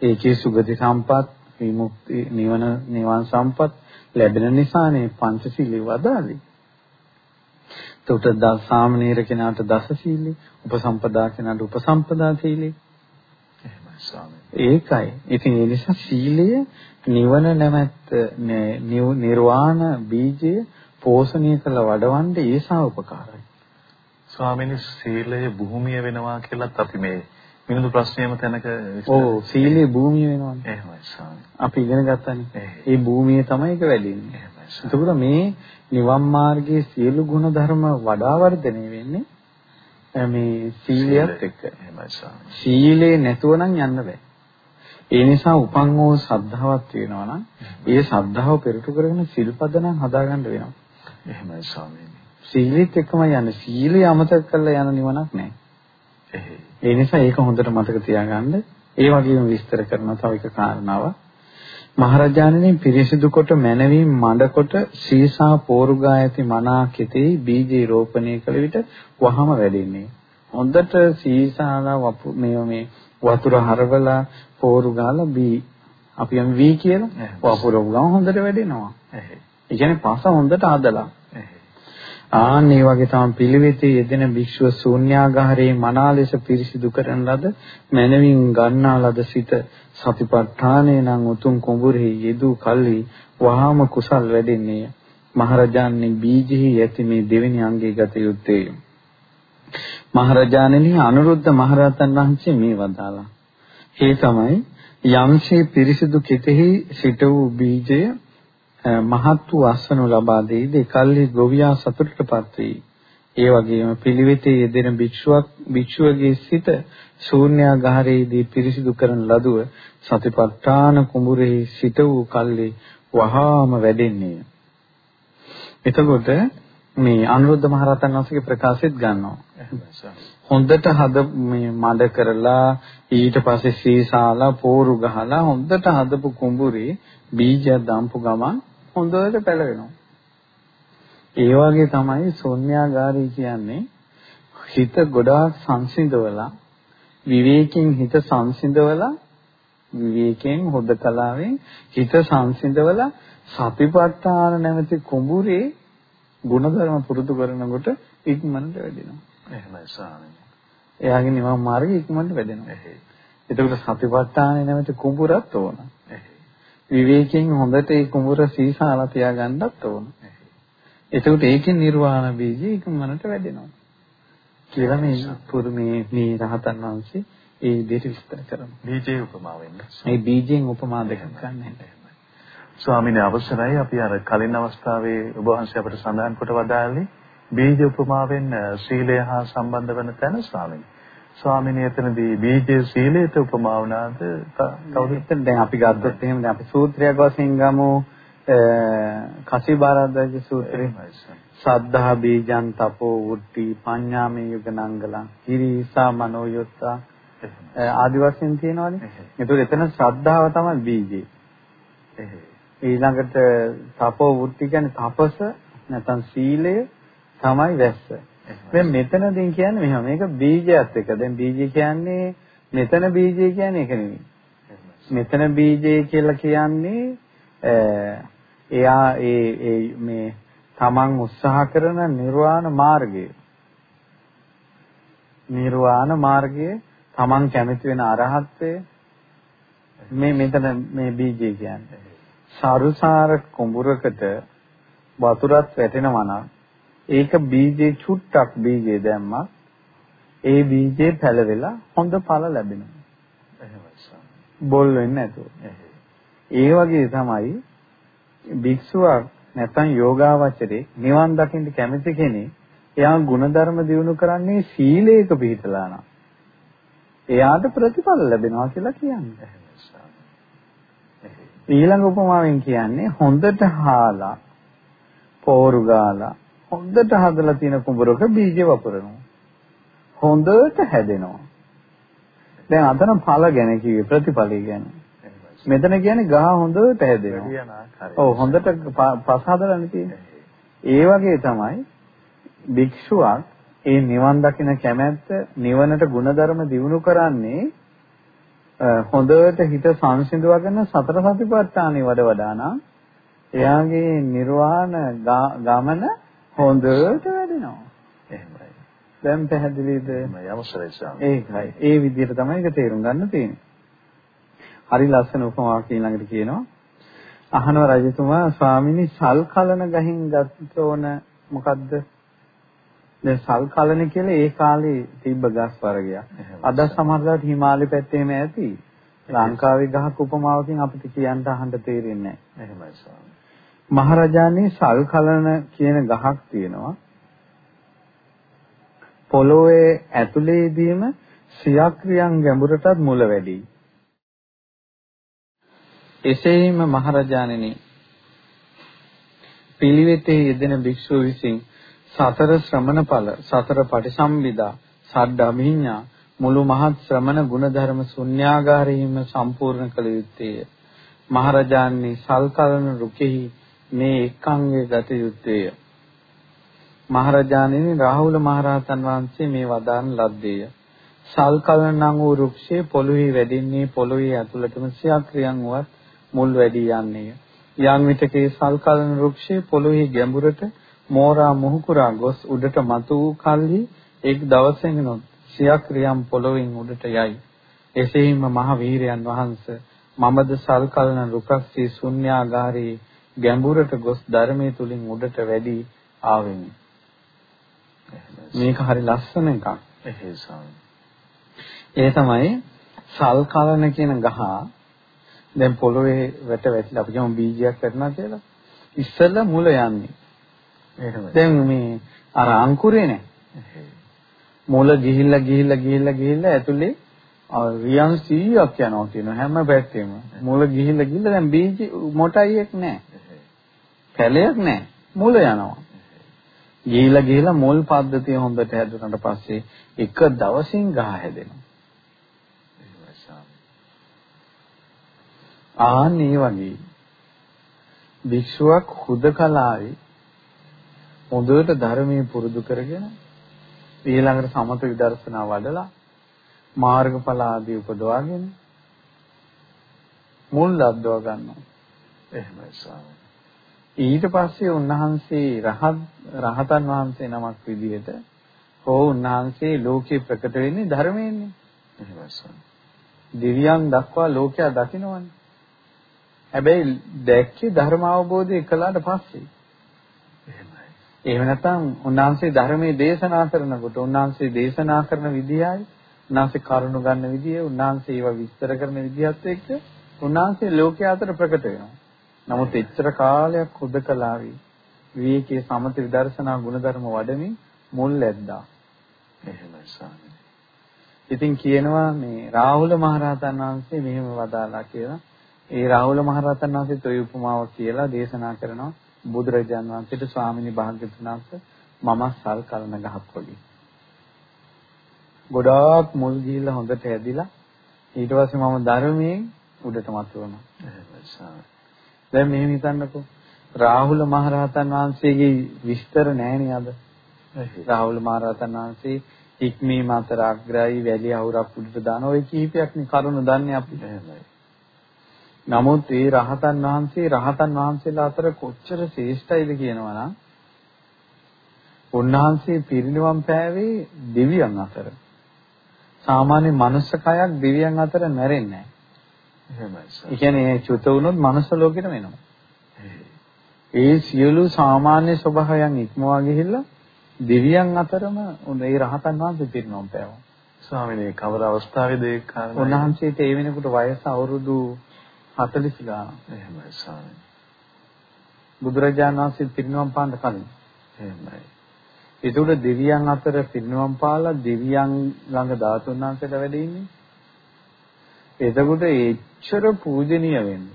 ඒකේ සුගති සම්පත්, විමුක්ති, නිවන, නිවන් සම්පත් ලැබෙන නිසානේ පංචශීලයේ වදාලේ. එතකොට දස සාමනීර කෙනාට දස සීලේ, උපසම්පදා කෙනාට උපසම්පදා සීලේ. ඒකයි. ඉතින් ඒ නිසා සීලය නිවන නැමැත්ත නිර්වාණ බීජය පෝෂණය කළ වඩවන්න ඒසා උපකාරයි. ස්වාමීනි සීලය භූමිය වෙනවා කියලත් අපි මේ මිනිඳු ප්‍රශ්නයම තැනක ඔව් සීලේ භූමිය වෙනවානේ. එහෙමයි ස්වාමී. අපි ඉගෙන ගත්තානේ. ඒ භූමිය තමයි ඒක වැඩින්නේ. එතකොට මේ නිවන් මාර්ගයේ සියලු ගුණ ධර්ම වඩා වර්ධනය වෙන්නේ මේ සීලයත් එක්ක. එහෙමයි ස්වාමී. සීලේ නැතුව නම් යන්න බෑ. ඒ නිසා උපන් වූ ශ්‍රද්ධාවක් තියෙනවා නම් ඒ ශ්‍රද්ධාව පෙරට කරගෙන සිල්පද නම් හදාගන්න වෙනවා. එහෙමයි ස්වාමීනි. සීලෙත් එක්කම යන්නේ. සීලය අමතක කරලා යන නිවනක් නැහැ. ඒ නිසා ඒක හොඳට මතක තියාගන්න ඒ වගේම විස්තර කරන තව එක කාරණාවක්. මහරජාණනි පිරිසිදු කොට මනවින් මඩ කොට සීසා පෝරුගා ඇති මනා කෙතේ බීජේ රෝපණය කළ විට වහම වැඩෙන්නේ. හොඳට සීසාලා වපු මේ මේ වතුර හරවලා පෝරු ගාලා බී අපි යම් වී කියලා වපුර ගම හොඳට වැඩෙනවා. ඒ කියන්නේ පස හොඳට හදලා. ආන් මේ වගේ තමයි පිළිවෙතේ යෙදෙන භික්ෂුව ශූන්‍යාගාරයේ මනා ලෙස පිරිසිදු කරන ලද මනවින් ගන්නා ලද සිත සතිපට්ඨානේ නම් උතුම් කුඹුරෙහි යෙදූ කල්හි වහාම කුසල් වැඩෙන්නේය. මහරජාණන් බීජෙහි ඇති මේ දෙවෙනි අංගයේ ගත යුත්තේ. මහරජාණනි අනුරුද්ධ මහරහතන් වහන්සේ මේ වදාලා. ඒ තමයි යම්සේ පිරිසිදු කෙතෙහි සිට වූ බීජය මහත් වූ අස්වනු ලබා දෙයිද එකල්හි ගොවියා සතුටටපත් වෙයි. ඒ වගේම පිළිවෙතේ යෙදෙන භික්ෂුවක් භික්ෂුවගේ සිත ශූන්‍යාගාරයේදී පිරිසිදු කරන ලදුව සතිපට්ඨාන කුඹුරෙහි සිට වූ කල්ලි වහාම වැඩෙන්නේ. එතකොට මේ අනුරුද්ධ මහරහතන් වහන්සේගේ ප්‍රකාශෙත් ගන්නවා. හොඳට හද මේ මඩ කරලා ඊට පස්සේ සීසාලා පෝරු ගහලා හොඳට හදපු කුඹුරේ බීජයක් දාම්පු ගමන් හොඳට පැලවෙනවා. ඒ වගේ තමයි ශුන්‍යාගාරී කියන්නේ හිත ගොඩාක් සංසිඳවලා විවේකයෙන් හිත සංසිඳවලා විවේකයෙන් හොදකලාවෙන් හිත සංසිඳවලා සතිපට්ඨාන නැමැති කුඹුරේ ಗುಣධර්ම පුරුදු කරනකොට ඉක්මනට වැඩෙනවා. එහෙමයි ස්වාමීනි. එයාගේ නිවන් මාර්ගය ඉක්මනට වැඩෙනවා. එතකොට සතිපට්ඨාන නැමැති කුඹුරත් ඕන. විවේකයෙන් හොඳට ඒ කුඹුර සීසාලා තියාගන්නත් ඕන. එතකොට ඒකෙන් නිර්වාණ බීජය ඉක්මනට වැඩෙනවා. කියලා මේ පුරු මේ මේ රහතන් වහන්සේ ඒ විදිහට විස්තර කරනවා. බීජේ උපමා වෙන්න. මේ බීජෙන් උපමා දෙකක් ගන්න ස්වාමීන් අවසරයි අපි අර කලින් අවස්ථාවේ ඔබ වහන්සේ අපට සඳහන් කොට වදාළේ බීජ උපමාවෙන් සීලය හා සම්බන්ධ වන තැන ස්වාමීන්. ස්වාමීන් එතනදී බීජයේ සීලයට උපමා වුණාද කවුද? දැන් අපි ගත්තොත් එහෙම දැන් අපි සූත්‍රයක් වශයෙන් ගමු කසිබාරද්දගේ සූත්‍රය. සද්ධා බීජං තපෝ වුට්ටි පඤ්ඤාමේ යුග නංගලං හිරිසා මනෝයොත්තා ආදි වශයෙන් තියෙනවානේ. ඒතකොට එතන ශ්‍රද්ධාව තමයි බීජේ. ඊළඟට තපෝ වුට්ටි කියන්නේ තපස නැත්නම් සීලය තමයි වැස්ස. දැන් මෙතනදී කියන්නේ මෙහෙම මේක බීජයත් එක. දැන් බීජය කියන්නේ මෙතන බීජය කියන්නේ ඒක නෙවෙයි. මෙතන බීජය කියලා කියන්නේ එයා ඒ ඒ මේ තමන් උත්සාහ කරන නිර්වාණ මාර්ගය. නිර්වාණ මාර්ගය තමන් කැමති වෙන අරහත්ත්වය මේ මෙතන මේ බීජය කියන්නේ. සරුසාර කුඹුරකට වතුරත් වැටෙනවා නම් ඒක බීජේ චුට්ටක් බීජේ දැම්මා ඒ බීජේ පැලවෙලා හොඳ ඵල ලැබෙනවා. එහෙමයි. බොල් වෙන්නේ නැතුව. ඒ වගේ තමයි භික්ෂුවක් නැත්නම් යෝගාවචරේ නිවන් දකින්න කැමති කෙනෙක් එයා ಗುಣධර්ම දිනු කරන්නේ සීලයක පිළිපදලා නම් එයාට ප්‍රතිඵල ලැබෙනවා කියලා කියන්නේ. ඊළඟ උපමාවෙන් කියන්නේ හොඳට හාලා පෝරු ගාලා හොඳට හදලා තියෙන කුඹරක බීජ වපුරනවා. හොඳට හැදෙනවා. දැන් අතන ඵල ගැන කිව්වේ ප්‍රතිඵලය ගැන. මෙතන කියන්නේ ගහ හොඳට හැදෙනවා. ඔව් හොඳට පස හදලානේ තියෙන්නේ. ඒ වගේ තමයි භික්ෂුවක් ඒ නිවන් දකින කැමැත්ත නිවනට ಗುಣධර්ම දිනු කරන්නේ හොඳට හිත සංසිඳවගෙන සතර සතිපට්ඨානෙ වඩ වඩා නම් එයාගේ නිර්වාණ ගමන හොඳට වැඩෙනවා. එහෙමයි. දැන් පැහැදිලිද? මම අවසරයි ස්වාමී. ඒකයි. ඒ විදිහට තමයි ඒක තේරුම් ගන්න තියෙන්නේ. හරි ලස්සන උපමාවක් ඊළඟට කියනවා. අහනව රජතුමා ස්වාමිනී සල් කලන ගහින් ගත්ත ඕන මොකද්ද? දැන් සල් කලන කියලා ඒ කාලේ තිබ්බ ගස් වර්ගයක්. අද සමහරවිට හිමාලය පැත්තේම ඇති. ලංකාවේ ගහක් උපමාවකින් අපිට කියන්න අහන්න තේරෙන්නේ නැහැ. එහෙමයි ස්වාමී. මහරජාණන් සල් කලන කියන ගහක් තියෙනවා. පොළොවේ ඇතුලේදීම සියක්‍රියන් ගැඹුරටත් මුල වැඩි. එසේම මහරජාණෙනි පිළිවෙතේ යෙදෙන භික්ෂුව විසින් සතර ශ්‍රමණ ඵල සතර පටිසම්භිදා සඩ්ඩ අභිඤ්ඤා මුළු මහත් ශ්‍රමණ ගුණධර්ම ශුන්‍යාගාරයෙහිම සම්පූර්ණ කළ යුත්තේය. මහරජාණනි සල්කලන රුකෙහි මේ එක්ංගය ගත යුත්තේය. මහරජාණනි රාහුල මහරහතන් වහන්සේ මේ වදාන ලද්දේය. සල්කලන නම් වූ වෘක්ෂයේ පොළොවේ වැඩින්නේ පොළොවේ ඇතුළටම සියක්‍රියන් වුවත් මුල් වැඩි යන්නේය. යම් විටකේ සල්කලන වෘක්ෂයේ පොළොවේ ගැඹුරට මෝරා මුහුකුරා ගොස් උඩට මතු වූ කල්හි එක් දවසෙනොත් සියක්‍රියම් පොළොවෙන් උඩට යයි. එසේම මහ වීරයන් වහන්සේ මමද සල්කලන රුකස්සී ශුන්‍යාගාරේ ගැඹුරට ගොස් ධර්මයේ තුලින් උඩට වැඩි ආවෙමි. මේක හරි ලස්සන එකක්. ඒ තමයි සල්කලන කියන ගහ දැන් පොළොවේ වැට වැටිලා අපි කියමු බීජයක් වැටෙනවා කියලා. ඉස්සෙල්ලා මුල යන්නේ. එහෙමයි. දැන් මේ අර අංකුරේ නේ. මුල ගිහිල්ලා ගිහිල්ලා ගිහිල්ලා ගිහිල්ලා ඇතුලේ රියන් 100ක් යනවා කියන හැම පැත්තෙම. මුල ගිහිල්ලා ගිහිල්ලා දැන් බීජ මොටයි එක නැහැ. පැලයක් නැහැ. මුල යනවා. ගිහිලා ගිහිලා මුල් පද්ධතිය හොඳට හැදුනට පස්සේ එක දවසින් ගහ හැදෙනවා. ආන් ඒ වගේ භික්ෂුවක් හුදකලාවේ හොඳට ධර්මයේ පුරුදු කරගෙන ඊළඟට සමත විදර්ශනා වඩලා මාර්ගඵල ආදී උපදවාගෙන මුල් ලද්දව ගන්නවා. එහෙමයි ස්වාමී. ඊට පස්සේ උන්වහන්සේ රහත් රහතන් වහන්සේ නමක් විදිහට හෝ උන්වහන්සේ ලෝකේ ප්‍රකට වෙන්නේ ධර්මයෙන්නේ. එහෙමයි ස්වාමී. දිව්‍යයන් දක්වා ලෝකයා දකින්නවනේ. හැබැයි දැක්කේ ධර්ම අවබෝධය කළාට පස්සේ. එහෙමයි. එහෙම නැත්නම් උන්වහන්සේ ධර්මයේ දේශනා කරනකොට උන්වහන්සේ දේශනා කරන විදියයි උන්වහන්සේ කරුණු ගන්න විදිය උන්වහන්සේ ඒවා විස්තර කරන විදිහත් එක්ක උන්වහන්සේ ලෝකයේ අතර ප්‍රකට වෙනවා. නමුත් එච්චර කාලයක් හුදකලාවි විවේකයේ සමත විදර්ශනා ගුණධර්ම වඩමින් මුල් ලැබ්දා. එහෙමයි ස්වාමීනි. ඉතින් කියනවා මේ රාහුල මහරහතන් වහන්සේ මෙහෙම වදාලා කියලා ඒ රාහුල මහරහතන් වහන්සේත් ওই උපමාව කියලා දේශනා කරනවා බුදුරජාන් වහන්සේට ස්වාමිනී භාග්‍යවතුන් වහන්සේ මම සල් කලන ගහක් වගේ. ගොඩාක් මුල් ගිහිල්ලා හොඳට ඇදිලා ඊට පස්සේ මම ධර්මයෙන් උඩට මතුවනවා. දැන් මෙහෙම හිතන්නකෝ. රාහුල මහරහතන් වහන්සේගේ විස්තර නැහෙනේ අද. රාහුල මහරහතන් වහන්සේ ඉක්මී මාතර අග්‍රයි වැලි අවුරක් උඩට දාන ওই කීපයක් නේ කරුණ දන්නේ අපිට. නමුත් ඒ රහතන් වහන්සේ රහතන් වහන්සේලා අතර කොච්චර ශ්‍රේෂ්ඨයිද කියනවා නම් උන්වහන්සේ පිරිනිවන් පෑවේ දෙවියන් අතර. සාමාන්‍ය මනුස්ස කයක් දෙවියන් අතර නැරෙන්නේ නැහැ. එහෙමයි. ඒ කියන්නේ චුත වුණොත් මනුස්ස ලෝකෙට වෙනවා. ඒ සියලු සාමාන්‍ය ස්වභාවයන් ඉක්මවා ගිහිල්ලා දෙවියන් අතරම උනේ රහතන් වහන්සේ පිරිනොම් පෑවා. ස්වාමිනේ කවර අවස්ථාවේද ඒ කාරණා? උන්වහන්සේට ඒ වෙනකොට වයස අවුරුදු 40 ගානක්. එහෙමයි ස්වාමීනි. බුදුරජාණන් වහන්සේ පිරිනවම් පාන්න කලින්. එහෙමයි. ඒකට දෙවියන් අතර පිරිනවම් පාලා දෙවියන් ළඟ ධාතුන් වහන්සේට වැඩ ඉන්නේ. එතකොට එච්චර පූජනීය වෙන්න.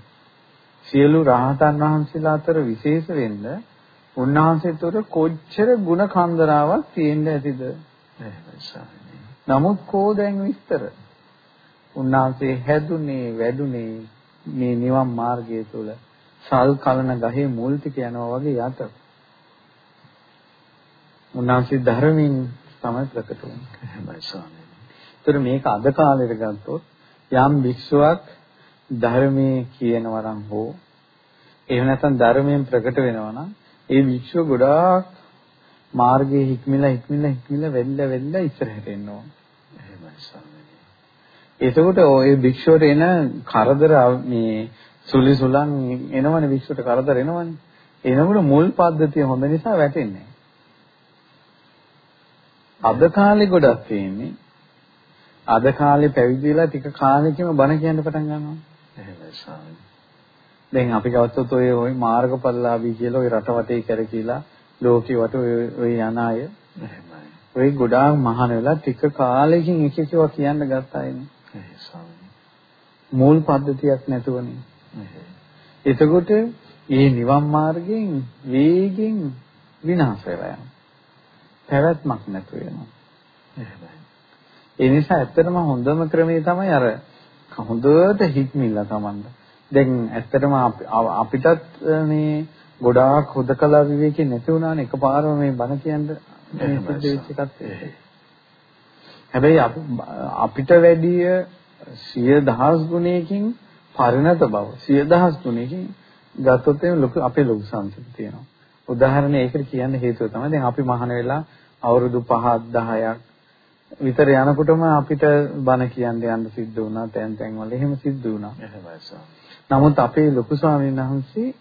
සියලු රහතන් වහන්සේලා අතර විශේෂ වෙන්න උන්වහන්සේ තුර කොච්චර ಗುಣ කන්දරාවක් තියෙන්න ඇතිද? නමුත් කෝ දැන් විස්තර. උන්වහන්සේ හැදුනේ වැඩුනේ මේ නිවන් මාර්ගය තුල සල් කලන ගහේ මුල් ටික යනවා වගේ යට. උන්වහන්සේ ධර්මයෙන් තමයි ප්‍රකට වුනේ. එහෙමයි ස්වාමීනි. ඒතර මේක අද කාලෙට ගත්තොත් යම් භික්ෂුවක් ධර්මයේ කියනවා නම් හෝ එහෙම නැත්නම් ධර්මයෙන් ප්‍රකට වෙනවා නම් ඒ භික්ෂුව ගොඩාක් මාර්ගයේ හික්මිලා හික්මිලා හික්මිලා වෙන්න වෙන්න ඉස්සරහට එනවා. එහෙමයි ස්වාමීනි. එතකොට ওই භික්ෂුවට එන කරදර මේ සුලි සුලන් එනවනේ භික්ෂුවට කරදර එනවනේ. එනකොට මුල් පද්ධතිය හොඳ නිසා වැටෙන්නේ. අද කාලේ ගොඩක් තියෙන්නේ. අද කාලේ පැවිදි වෙලා ටික කාලෙකින්ම බණ කියන්න පටන් ගන්නවා. එහෙමයි ස්වාමී. දැන් අපි ගත්තොත් ඔය ওই මාර්ගඵලලාභී කියලා ওই රට වටේ කරකිලා ලෝකේ වට ඔය යන අය එහෙමයි. ඔය ගොඩාක් මහාන වෙලා ටික කාලෙකින් එක එකව කියන්න ගත්තා එන්නේ. මූල් පද්ධතියක් නැතුවනේ. එතකොට මේ නිවන් මාර්ගයෙන් වේගෙන් විනාශ වෙලා යනවා. පැවැත්මක් නැතු වෙනවා. ඒ නිසා ඇත්තටම හොඳම ක්‍රමේ තමයි අර හොඳට හික්මිලා තමන්ද. දැන් ඇත්තටම අපිටත් මේ ගොඩාක් හුදකලා විවේකේ නැති වුණානේ එකපාරම මේ බණ කියන්න මේ සිද්ධ හැබැයි අපිට වැඩිය සිය දහස් ගුණයකින් පරිණත බව සිය දහස් ගුණයකින් ගත්තොත් ලොකු අපේ ලොකු සංසිද්ධ තියෙනවා. උදාහරණ ඒකට කියන්න හේතුව තමයි දැන් අපි මහාන වෙලා අවුරුදු 5ක් 10ක් විතර යනකොටම අපිට බණ කියන්න යන්න සිද්ධ වුණා තැන් තැන් වල එහෙම සිද්ධ වුණා. නමුත් අපේ ලොකු ස්වාමීන් වහන්සේ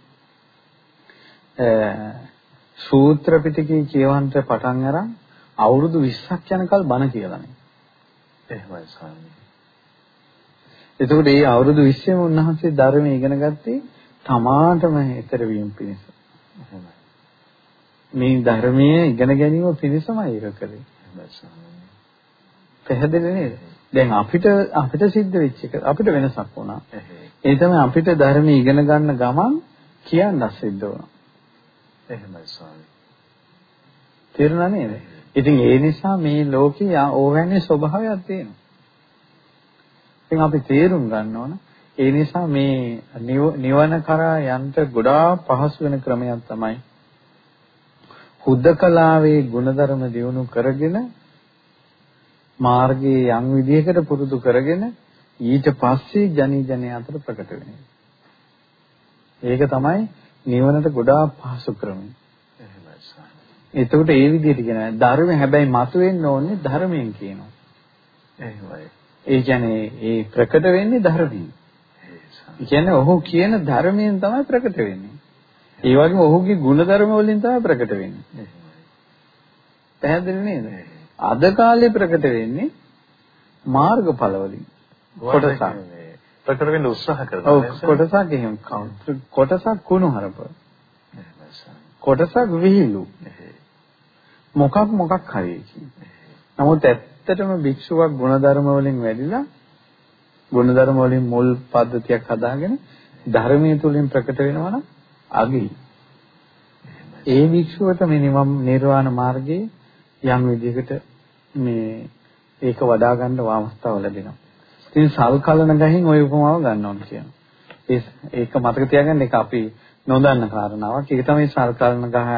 සූත්‍ර පිටකේ කියවන්න පටන් අරන් අවුරුදු 20ක් යනකල් බණ කියලා නේ. එහෙමයි ස්වාමී. එතකොට මේ අවුරුදු 20ෙම උන්වහන්සේ ධර්මය ඉගෙන ගත්තේ තමාටම හෙතර වීම පිණිස. මේ ධර්මයේ ඉගෙන ගැනීම පිණිසමයි ඒක කළේ. පැහැදිලි නේද? දැන් අපිට අපිට සිද්ධ වෙච්ච එක අපිට වෙනසක් වුණා. ඒ තමයි අපිට ධර්මයේ ඉගෙන ගන්න ගමන් කියන්න සිද්ධ වුණා. එහෙමයි ස්වාමී. තේරුණා නේද? ඉතින් ඒ නිසා මේ ලෝකේ ඕවැන්නේ ස්වභාවයක් තියෙනවා. ඉතින් අපි තේරුම් ගන්න ඕන ඒ නිසා මේ නිවන කරා යන්න ගොඩාක් පහසු වෙන ක්‍රමයක් තමයි හුදකලාවේ ಗುಣධර්ම දියුණු කරගෙන මාර්ගයේ යම් විදිහකට පුරුදු කරගෙන ඊට පස්සේ ජනී ජනයා අතර ප්‍රකට වෙන්නේ. ඒක තමයි නිවනට ගොඩාක් පහසු ක්‍රමය. එතකොට ඒ විදිහට කියනවා ධර්ම හැබැයි මතුවෙන්න ඕනේ ධර්මයෙන් කියනවා. එහෙමයි. ඒ කියන්නේ ඒ ප්‍රකට වෙන්නේ ධර්මයෙන්. ඒ කියන්නේ ඔහු කියන ධර්මයෙන් තමයි ප්‍රකට වෙන්නේ. ඒ වගේම ඔහුගේ ගුණධර්ම වලින් තමයි ප්‍රකට වෙන්නේ. පැහැදිලි නේද? අද කාලේ ප්‍රකට වෙන්නේ මාර්ගඵල වලින්. කොටසක්. ප්‍රකට වෙන්න උත්සාහ කරනවා. ඔව් කොටසක් එහෙම කොටසක් කුණුහරුප. කොටසක් විහිළු. මොකක් මොකක් හරි නමුත් ඇත්තටම භික්ෂුවක් ගුණධර්ම වලින් වැඩිලා ගුණධර්ම වලින් මුල් පද්ධතියක් හදාගෙන ධර්මයේ තුලින් ප්‍රකට වෙනවා නම් අගි. ඒ භික්ෂුවට මේ නිර්වාණ මාර්ගයේ යම් විදිහකට මේ ඒක වඩා ගන්න අවස්ථාව ලැබෙනවා. ඉතින් සල්කලන ගහින් ওই උපමාව ගන්න ඕන කියනවා. ඒක මතක තියාගන්න ඒක අපි නොදන්න කාරණාවක්. ඒක තමයි සල්කලන ගහ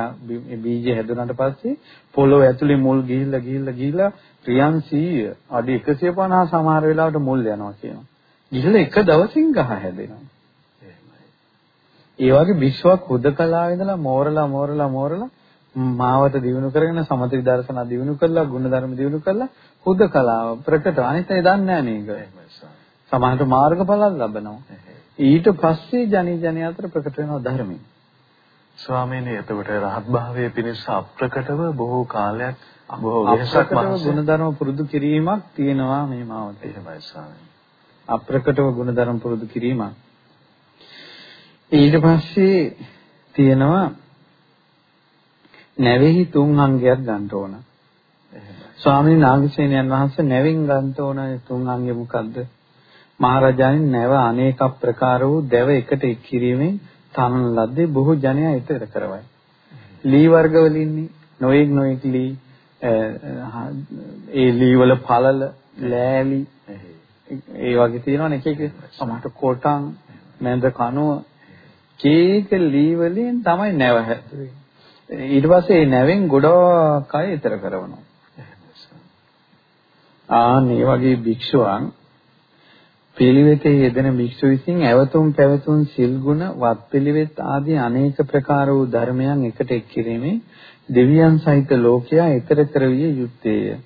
බීජ හැදුනට පස්සේ පොළොව ඇතුලේ මුල් ගිහිල්ලා ගිහිල්ලා ගිහිල්ලා ක්‍රියන් 100 අඩි 150 සමහර වෙලාවට මුල් යනවා කියනවා. ගිහිල්ලා එක දවසින් ගහ හැදෙනවා. ඒ වගේ විශ්වක් හුදකලා ඉඳලා මෝරලා මෝරලා මෝරලා මාවත දිනු කරගෙන සමථ විදර්ශන දිනු කරලා ගුණ ධර්ම දිනු කරලා හුදකලාව ප්‍රකට අනිත් දන්නේ නැහැ මේක. සමහරට මාර්ගඵල ලබනවා. ඊට පස්සේ ජනී ජනී අතර ප්‍රකට වෙනවා ධර්මය. ස්වාමීනි එතකොට රහත් භාවයේ පිණිස අප්‍රකටව බොහෝ කාලයක් බොහෝ වෙහසක් මනස ගුණධර්ම පුරුදු කිරීමක් තියෙනවා මේ මාවතේ. එහෙමයි ස්වාමීනි. අප්‍රකටව ගුණධර්ම පුරුදු කිරීමක්. ඊට පස්සේ තියෙනවා නැවෙහි තුන් අංගයක් ගන්න ඕන. ස්වාමීන් නාගසේනයන් වහන්සේ නැවෙන් ගන්න ඕන තුන් අංගය මොකද්ද? මහරජාණන් නැව අනේක ප්‍රකාර වූ දැව එකට එක් කිරීමෙන් තනන ලද්දේ බොහෝ ජනයා ඊතර කරවයි. ලී වර්ග වලින්නේ නොඑක් නොඑක් ලී ඒ ලී වල පළල ලෑලි ඒ වගේ තියෙනවනේ එක එක සමහර කොටන් මැද කනුව කේක ලී වලින් තමයි නැව හැදුවේ. ඊට පස්සේ මේ නැවෙන් ගොඩක් අය ඊතර කරනවා. ආන් මේ වගේ භික්ෂුවන් පිළිවෙතේ යෙදෙන භික්ෂු විසින් ඇවතුම් පැවතුම් සිල් ගුණ වත් පිළිවෙත් ආදී අනේක ප්‍රකාර වූ ධර්මයන් එකට එක් කිරීමේ දෙවියන් සහිත ලෝකයා ඊතර කරවිය යුත්තේය.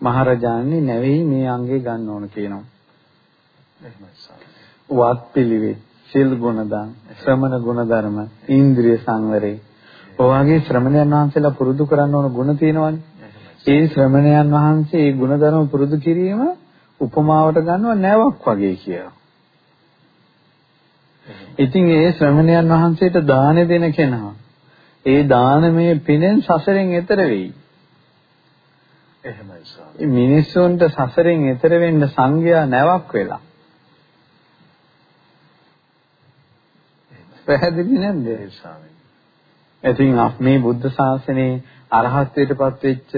මහරජාණන් නැවෙයි මේ අංගේ ගන්න ඕන කියනවා. වත් පිළිවෙත් සිල් ගුණ දාන ශ්‍රමණ ගුණ ධර්ම ඉන්ද්‍රිය සංවරේ ඔයගේ ශ්‍රමණයන් වහන්සේලා පුරුදු කරන්න ඕන ගුණ තියෙනවනේ. ඒ ශ්‍රමණයන් වහන්සේ ඒ ගුණ ධර්ම පුරුදු කිරීම උපමාවට ගන්නවා නැවක් වගේ කියලා. ඉතින් ඒ ශ්‍රමණයන් වහන්සේට දාන දෙන කෙනා ඒ දානමය පිනෙන් සසරෙන් එතර වෙයි. එහෙමයි ස්වාමී. මිනිස්සුන්ට සසරෙන් එතර වෙන්න සංඝයා නැවක් වෙලා. පැහැදිලි නැද්ද? ස්වාමී. ඉතින් මේ බුද්ධ ශාසනයේ අරහත්ත්වයටපත් වෙච්ච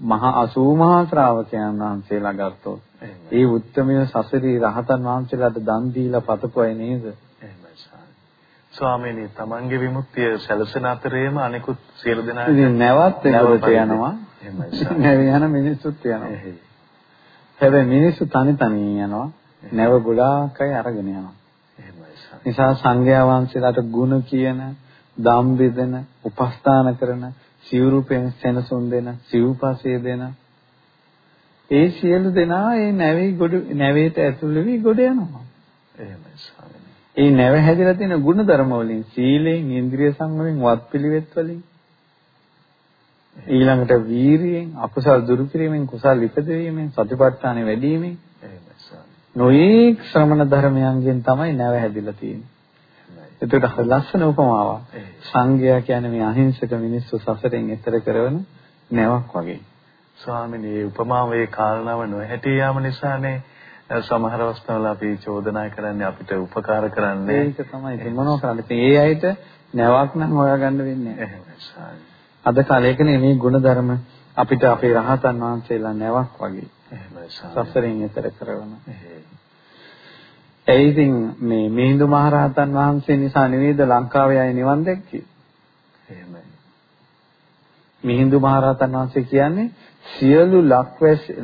මහා 80 මහා ශ්‍රාවකයන් වහන්සේලා ගත්තොත් ඒ උත්තමය සසරී රහතන් වහන්සේලාට දන් දීලා පතපුවයි නේද? ස්වාමීනි තමන්ගේ විමුක්තිය සැලසෙන අතරේම අනිකුත් සියලු දෙනා ඉතින් නැවත් ඒකට යනවා. නැව යන මිනිස්සුත් යනවා. හැබැයි මිනිස්සු තනි තනි යනවා. නැව ගොඩාක් අය අරගෙන යනවා. නිසා සංඝයා වහන්සේලාට ಗುಣ කියන, දම් බෙදෙන, උපස්ථාන කරන, සිවුරු පෙන්සෙනසුන් දෙන, සිව්පසේ දෙන ඒ සියලු දෙනා ඒ නැවේ ගොඩ නැවේට ඇතුළු වෙවි ගොඩ යනවා. එහෙමයි ස්වාමීනි. ඒ නැව හැදිලා තියෙන ಗುಣධර්ම වලින් සීලෙන්, ඉන්ද්‍රිය සංවරයෙන්, වත්පිළිවෙත් වලින් ඊළඟට වීරියෙන්, අකුසල් දුරු කිරීමෙන්, කුසල් ඉපදවීමෙන්, සතිපට්ඨානෙ වැඩි වීමෙන් නොයේක් ශ්‍රමණ ධර්මයන්ගෙන් තමයි නැව හැදිලා තියෙන්නේ. එතකොට හරි ලස්සන උපමාවක්. සංඝයා කියන්නේ මේ අහිංසක මිනිස්සු සසරෙන් එතර කරන නැවක් වගේ. ස්වාමිනේ මේ උපමාවේ කාරණාව නොහැටි යාම නිසානේ. සමහර අවස්ථාවල අපි චෝදනා කරන්නේ අපිට උපකාර කරන්නේ. ඒක තමයි. මොනව කරන්නේ? ඒ අයට නැවක් නම් හොයාගන්න වෙන්නේ අද කාලේකනේ මේ ಗುಣධර්ම අපිට අපේ රහතන් වහන්සේලා නැවක් වගේ. සසරෙන් එතර කරන ඒ ඉතින් මේ මිහිඳු මහරහතන් වහන්සේ නිසා නෙවෙයිද ලංකාවේ අය නිවන් දැක්කේ? එහෙමයි. මිහිඳු මහරහතන් වහන්සේ කියන්නේ සියලු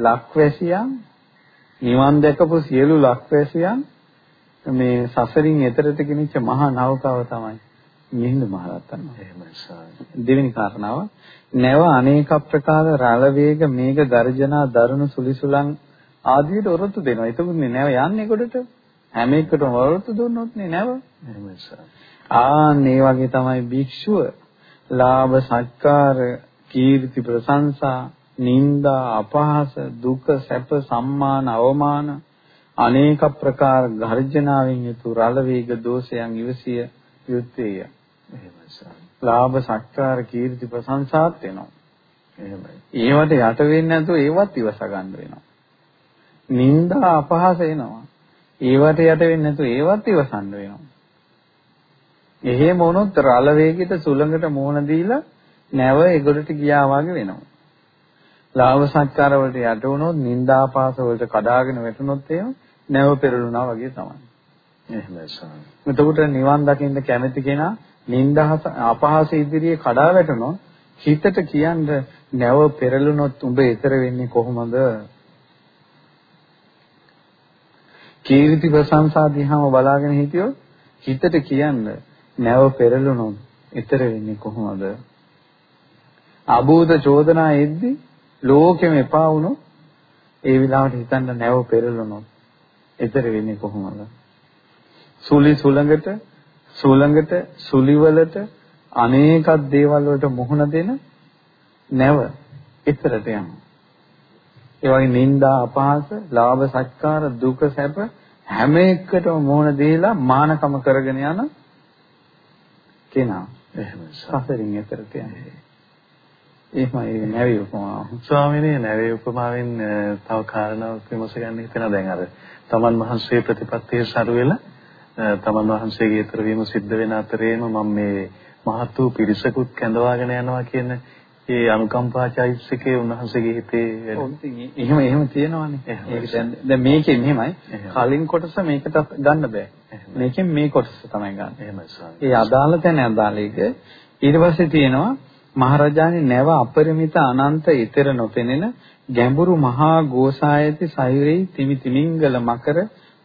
ලක්වැසියන් නිවන් දැකපු සියලු ලක්වැසියන් මේ සසරින් එතරට ගෙනිච්ච මහා නෞකාව තමයි මිහිඳු මහරහතන් වහන්සේ. දෙවෙනි කාරණාව. නැව අනේක ප්‍රකාර රළ වේග මේඝ ගර්ජනා දරුණු සුලිසුලන් ආදියට ඔරොත්තු දෙනවා. එතකොට නැව යන්නේ කොටට හැම එකටම වරොත්තු දුන්නොත් නේ නැව. ආන් ඒ වගේ තමයි භික්ෂුව. ලාභ සත්කාර කීර්ති ප්‍රශංසා නින්දා අපහාස දුක සැප සම්මාන අවමාන අනේක ප්‍රකාර ගර්ජනාවෙන් යුතු රළ වේග දෝෂයන් ඉවසිය යුත්තේය. එහෙමයි ලාභ සත්කාර කීර්ති ප්‍රශංසාත් වෙනවා. එහෙමයි ඒවට යට වෙන්නේ නැතුව ඒවත් ඉවස ගන්න වෙනවා. නින්දා අපහාස එනවා. ඒවට යට වෙන්නේ නැතුව ඒවත් ඉවසන්න වෙනවා. එහෙම වුණොත් රළ වේගිත සුළඟට මුහුණ දීලා නැව ඒගොල්ලට ගියා වගේ වෙනවා. ලාභ සත්කාර වලට යට වුණොත් නිന്ദාපාස වලට කඩාගෙන වැටුනොත් එහෙම නැව පෙරළුනා වගේ තමයි. එහෙමයි ස්වාමී. එතකොට නිවන් දකින්න කැමති කෙනා නිന്ദහස අපහාස ඉදිරියේ කඩා වැටුනොත් හිතට කියන්න නැව පෙරළුනොත් උඹ ඊතර වෙන්නේ කොහොමද? කීර්ති ප්‍රශංසා දිහාම බලාගෙන හිටියොත් හිතට කියන්න නැව පෙරළුනොත් ඊතර වෙන්නේ කොහොමද? අභූත චෝදනා එද්දී ලෝකෙම එපා වුණොත් ඒ විලාවට හිතන්න නැව පෙරළුණොත් එතර වෙන්නේ කොහොමද? සුලි සුලඟට සුලඟට සුලිවලට අනේකක් දේවල් වලට මුහුණ දෙන නැව එතරට යනවා. ඒ වගේ නිന്ദා අපහාස, ලාභ සත්කාර, දුක සැප හැම එකටම මුහුණ දීලා මානකම කරගෙන යන කෙනා. එහෙම සසරින් එතරට යන්නේ. එහෙමයි නැවේ උපමාව. ස්වාමිනේ නැවේ උපමාවෙන් තව කාරණාවක් විමස ගන්න හිතෙනවා දැන් අර තමන් වහන්සේ ප්‍රතිපත්තියේ සරු වෙලා තමන් වහන්සේගේ ඊතර වීම සිද්ධ වෙන අතරේම මම මේ මහත් වූ පිරිසකුත් කැඳවාගෙන යනවා කියන ඒ අනුකම්පා චෛතසිකේ උන්වහන්සේගේ හිතේ එහෙම එහෙම තියෙනවානේ. දැන් මේකේ මෙහෙමයි. කලින් කොටස මේකට ගන්න බෑ. මේකෙන් මේ කොටස තමයි ගන්න. එහෙමයි. ඒ අදාළ තැන අදාළ එක ඊට පස්සේ තියෙනවා මහරජාණන් නැව අපරිමිත අනන්ත ඊතර නොපෙනෙන ගැඹුරු මහා ගෝසායති සයුරේ තිමි තිමිංගල මකර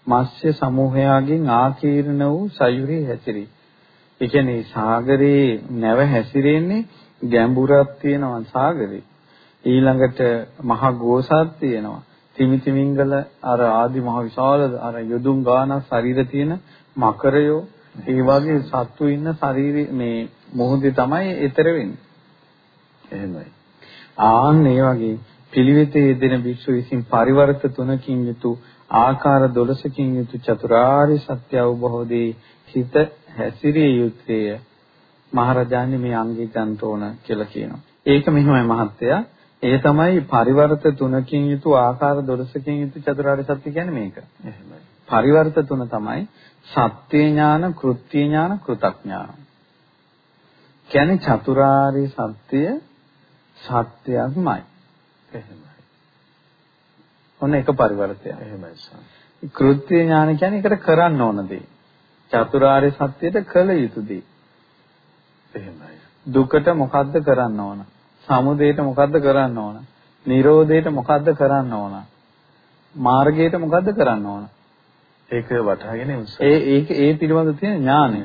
මත්ස්‍ය සමූහයාගෙන් ආකීර්ණ වූ සයුරේ හැසිරේ. ඒ කියන්නේ සාගරේ නැව හැසිරෙන්නේ ගැඹුරක් තියෙනවා සාගරේ. ඊළඟට මහා ගෝසාත් තියෙනවා. තිමි තිමිංගල අර ආදි මහ විශාල අර යොදුන් ගානක් ශරීර තියෙන මකරයෝ ඒ වගේ සත්තු ඉන්න ශරීරේ මේ මොහොතේ තමයි ඊතර වෙන්නේ. එහෙමයි. ආන් ඒ වගේ පිළිවෙතේ යෙදෙන භික්ෂු විසින් පරිවර්ත තුනකින් යුතු ආකාර 12කින් යුතු චතුරාර්ය සත්‍ය අවබෝධයේ හිත හැසිරිය යුත්තේය. මහරජාණන් මේ අංගී ගන්න ඕන කියලා කියනවා. ඒක මෙහිමයි මහත්තයා. ඒ තමයි පරිවර්ත තුනකින් යුතු ආකාර 12කින් යුතු චතුරාර්ය සත්‍ය කියන්නේ මේක. එහෙමයි. පරිවර්ත තුන තමයි සත්‍ය ඥාන, කෘත්‍ය ඥාන, කෘතඥාන. කියන්නේ චතුරාර්ය සත්‍ය සත්‍යයක්මයි. එහෙමයි. ඔන්න එක පරිවර්තයක්. එහෙමයි සාම. කෘත්‍ය ඥාන කියන්නේ ඒකට කරන්න ඕන දේ. චතුරාර්ය සත්‍යයට කළ යුතු දේ. එහෙමයි. දුකට මොකද්ද කරන්න ඕන? සමුදයට මොකද්ද කරන්න ඕන? නිරෝධයට මොකද්ද කරන්න ඕන? මාර්ගයට මොකද්ද කරන්න ඕන? ඒක වටහාගෙන ඒ ඒක ඒ පිළිබඳ තියෙන ඥානය.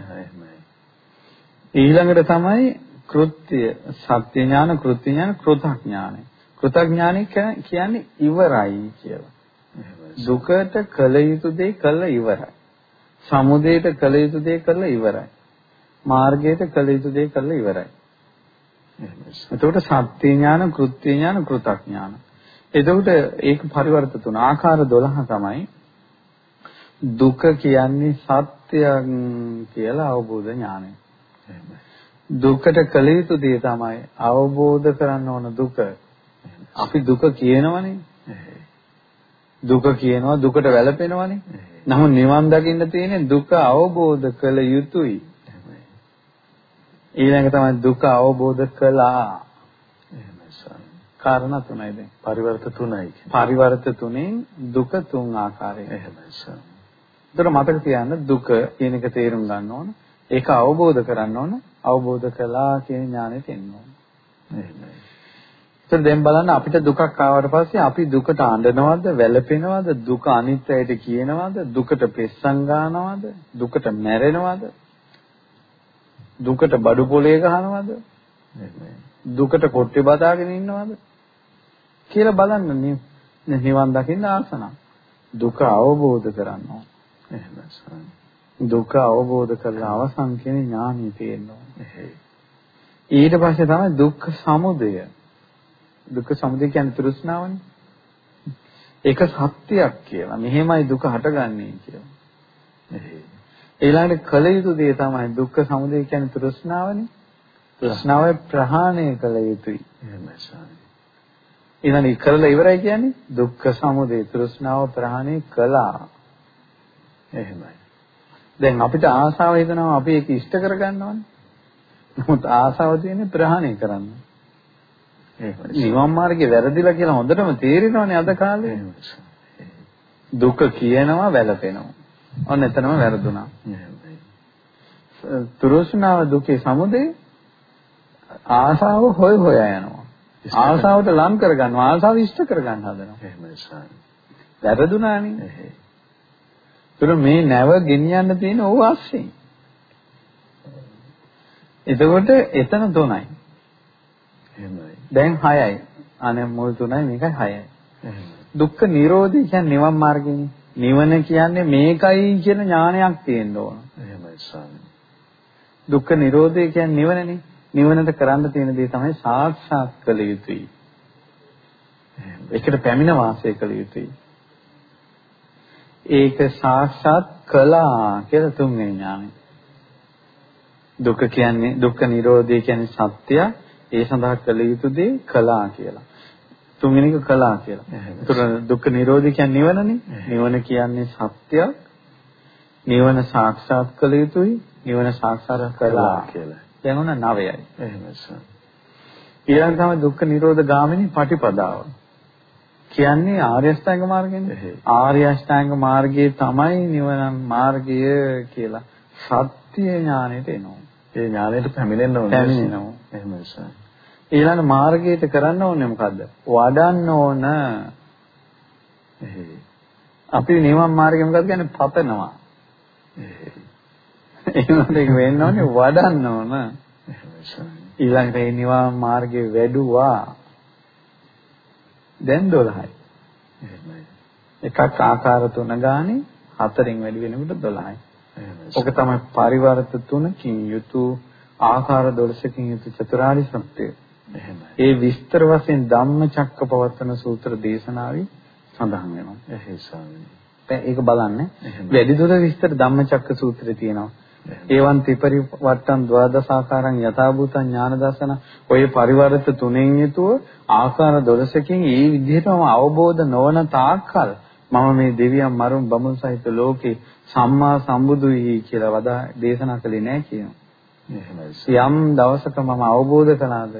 ඊළඟට තමයි කෘත්‍ය සත්‍ය ඥාන කෘත්‍ය ඥාන කෘතඥානයි. කෘතඥානයි කියන්නේ ඉවරයි කියලා. දුකට කළ යුතු දේ කළ ඉවරයි. සමුදයට කළ යුතු දේ කළ ඉවරයි. මාර්ගයට කළ යුතු දේ කළ ඉවරයි. එතකොට සත්‍ය ඥාන, කෘත්‍ය ඥාන, කෘතඥාන. එතකොට ඒක පරිවර්ත තුන ආකාර 12 තමයි දුක කියන්නේ සත්‍යයක් කියලා අවබෝධ ඥානය. දුකට කළ යුතු දේ තමයි අවබෝධ කරන්න ඕන දුක. අපි දුක කියනවනේ. දුක කියනවා දුකට වැළපෙනවනේ. නමුත් නිවන් දකින්න තියෙන්නේ දුක අවබෝධ කළ යුතුයි. ඊළඟ තමයි දුක අවබෝධ කළා. කාරණා තුනයි දැන්. පරිවර්ත තුනයි. පරිවර්ත තුනෙන් දුක තුන් ආකාරයෙන්. එහෙමයි සර්. ඒතර මතක තියාගන්න දුක කියන එක තේරුම් ගන්න ඕන. ඒක අවබෝධ කරන්න ඕන. අවබෝධ කළා කියන ඥානෙට එන්න ඕන. එහෙමයි. ඒතර දැන් බලන්න අපිට දුකක් ආවට පස්සේ අපි දුකට අඬනවද, වැළපෙනවද, දුක අනිත්‍යයට කියනවද, දුකට පෙස්සන් ගන්නවද, දුකට මැරෙනවද, දුකට බඩු පොලේ ගහනවද, දුකට කොට්ටේ බදාගෙන ඉන්නවද කියලා බලන්න නිවන් දකින්න ආසනම් දුක අවබෝධ කරන්න ඕන. දුක අවබෝධ කරලා අවසන් කියන ඥානිය තියෙනවා. ඊට පස්සේ තමයි දුක්ඛ සමුදය. දුක්ඛ සමුදය කියන්නේ තෘෂ්ණාවනේ. ඒක සත්‍යයක් කියලා. මෙහෙමයි දුක හටගන්නේ කියලා. ඊළඟට කල යුතු දේ තමයි දුක්ඛ සමුදය කියන්නේ තෘෂ්ණාවනේ. තෘෂ්ණාව ප්‍රහාණය කළ යුතුයි. එහෙමයි. ඊළඟ කරලා ඉවරයි කියන්නේ දුක්ඛ සමුදය තෘෂ්ණාව ප්‍රහාණය කළා. එහෙමයි. දැන් අපිට ආසාව හිතනවා අපි ඒක ඉෂ්ට කරගන්නවනේ. නමුත් ආසාව තියෙන්නේ ප්‍රහාණය කරන්න. නිවන් මාර්ගේ වැරදිලා කියලා හොඳටම තේරෙනවනේ අද කාලේ. දුක කියනවා වැළපෙනවා. ඔන්න එතනම වැරදුනා. තෘෂ්ණාව දුකේ සමුදය ආසාව හොය හොයා යනවා. ආසාවට ලං කරගන්නවා ආසාව ඉෂ්ට කරගන්න හදනවා. එහෙමයි. වැරදුනානේ. ඒතර මේ නැව ගෙනියන්න තියෙන ඕව ASCII. එතකොට එතන තුනයි. එහෙමයි. දැන් 6යි. අනේ මුල් තුනයි මේකයි 6යි. දුක්ඛ නිරෝධය කියන්නේ නිවන් මාර්ගයනේ. නිවන කියන්නේ මේකයි කියන ඥානයක් තියෙන්න ඕන. එහෙමයි ස්වාමී. දුක්ඛ නිරෝධය කියන්නේ නිවනනේ. නිවනට කරන්න තියෙන දේ තමයි සාක්ෂාත් කළ යුතුයි. ඒකට පැමිණ වාසය කළ යුතුයි. ඒක සාක්ෂාත් කළා කියලා තුන්වෙනි ඥානය. දුක කියන්නේ දුක්ඛ නිරෝධය කියන්නේ සත්‍ය. ඒ සඳහා කළ යුතු දේ කළා කියලා. තුන්වෙනි එක කළා කියලා. ඒතර දුක්ඛ නිරෝධය කියන්නේ නිවනනේ. නිවන කියන්නේ සත්‍යයක්. නිවන සාක්ෂාත් කළ යුතුයි. නිවන සාක්ෂාත් කළා කියලා. දැන් උන 9යි. එහෙමයි සර්. ඊළඟ තමයි දුක්ඛ නිරෝධ ගාමිනී පටිපදාව. කියන්නේ ආර්ය අෂ්ටාංග මාර්ගයනේ. ආර්ය අෂ්ටාංග මාර්ගයේ තමයි නිවන මාර්ගය කියලා සත්‍ය ඥාණයට එනවා. ඒ ඥාණයට පැමිණෙන්න ඕනේ. පැමිණෙනවා. එහෙමයි සර්. ඊළඟ මාර්ගයට කරන්න ඕනේ මොකද්ද? වඩන්න ඕන. අපි නිවන් මාර්ගය මොකක්ද කියන්නේ? පතනවා. ඒකට ඒක වෙන්න ඕනේ වඩන්න ඕන. ඊළඟට ඒ නිවන් මාර්ගේ වැඩුවා. දැන් 12යි. එකක් ආකාර තුන ගානේ හතරෙන් වැඩි වෙනකොට 12යි. ඔක තමයි පරිවර්ත තුනකින් යුතු ආකාර 12කින් යුතු චතුරාර්ය සත්‍යය. ඒ විස්තර වශයෙන් ධම්මචක්කපවත්තන සූත්‍ර දේශනාවේ සඳහන් වෙනවා. එහෙයි ස්වාමීනි. දැන් ඒක බලන්න. වැඩිදුර විස්තර ධම්මචක්ක සූත්‍රයේ තියෙනවා. ඒවන් ත්‍රිපරිවට්ටම් ද්වාදසාකාරං යථාභූතං ඥාන දර්ශන ඔය පරිවර්ත තුනෙන් යුතුව ආකාර 12කින් ඒ විදිහටම අවබෝධ නොවන තාක්කල් මම මේ දෙවියන් මරුන් බමුණු සහිත ලෝකේ සම්මා සම්බුදුයි කියලා වදා දේශනා කළේ නැහැ කියනවා. යම් දවසක මම අවබෝධ කළාද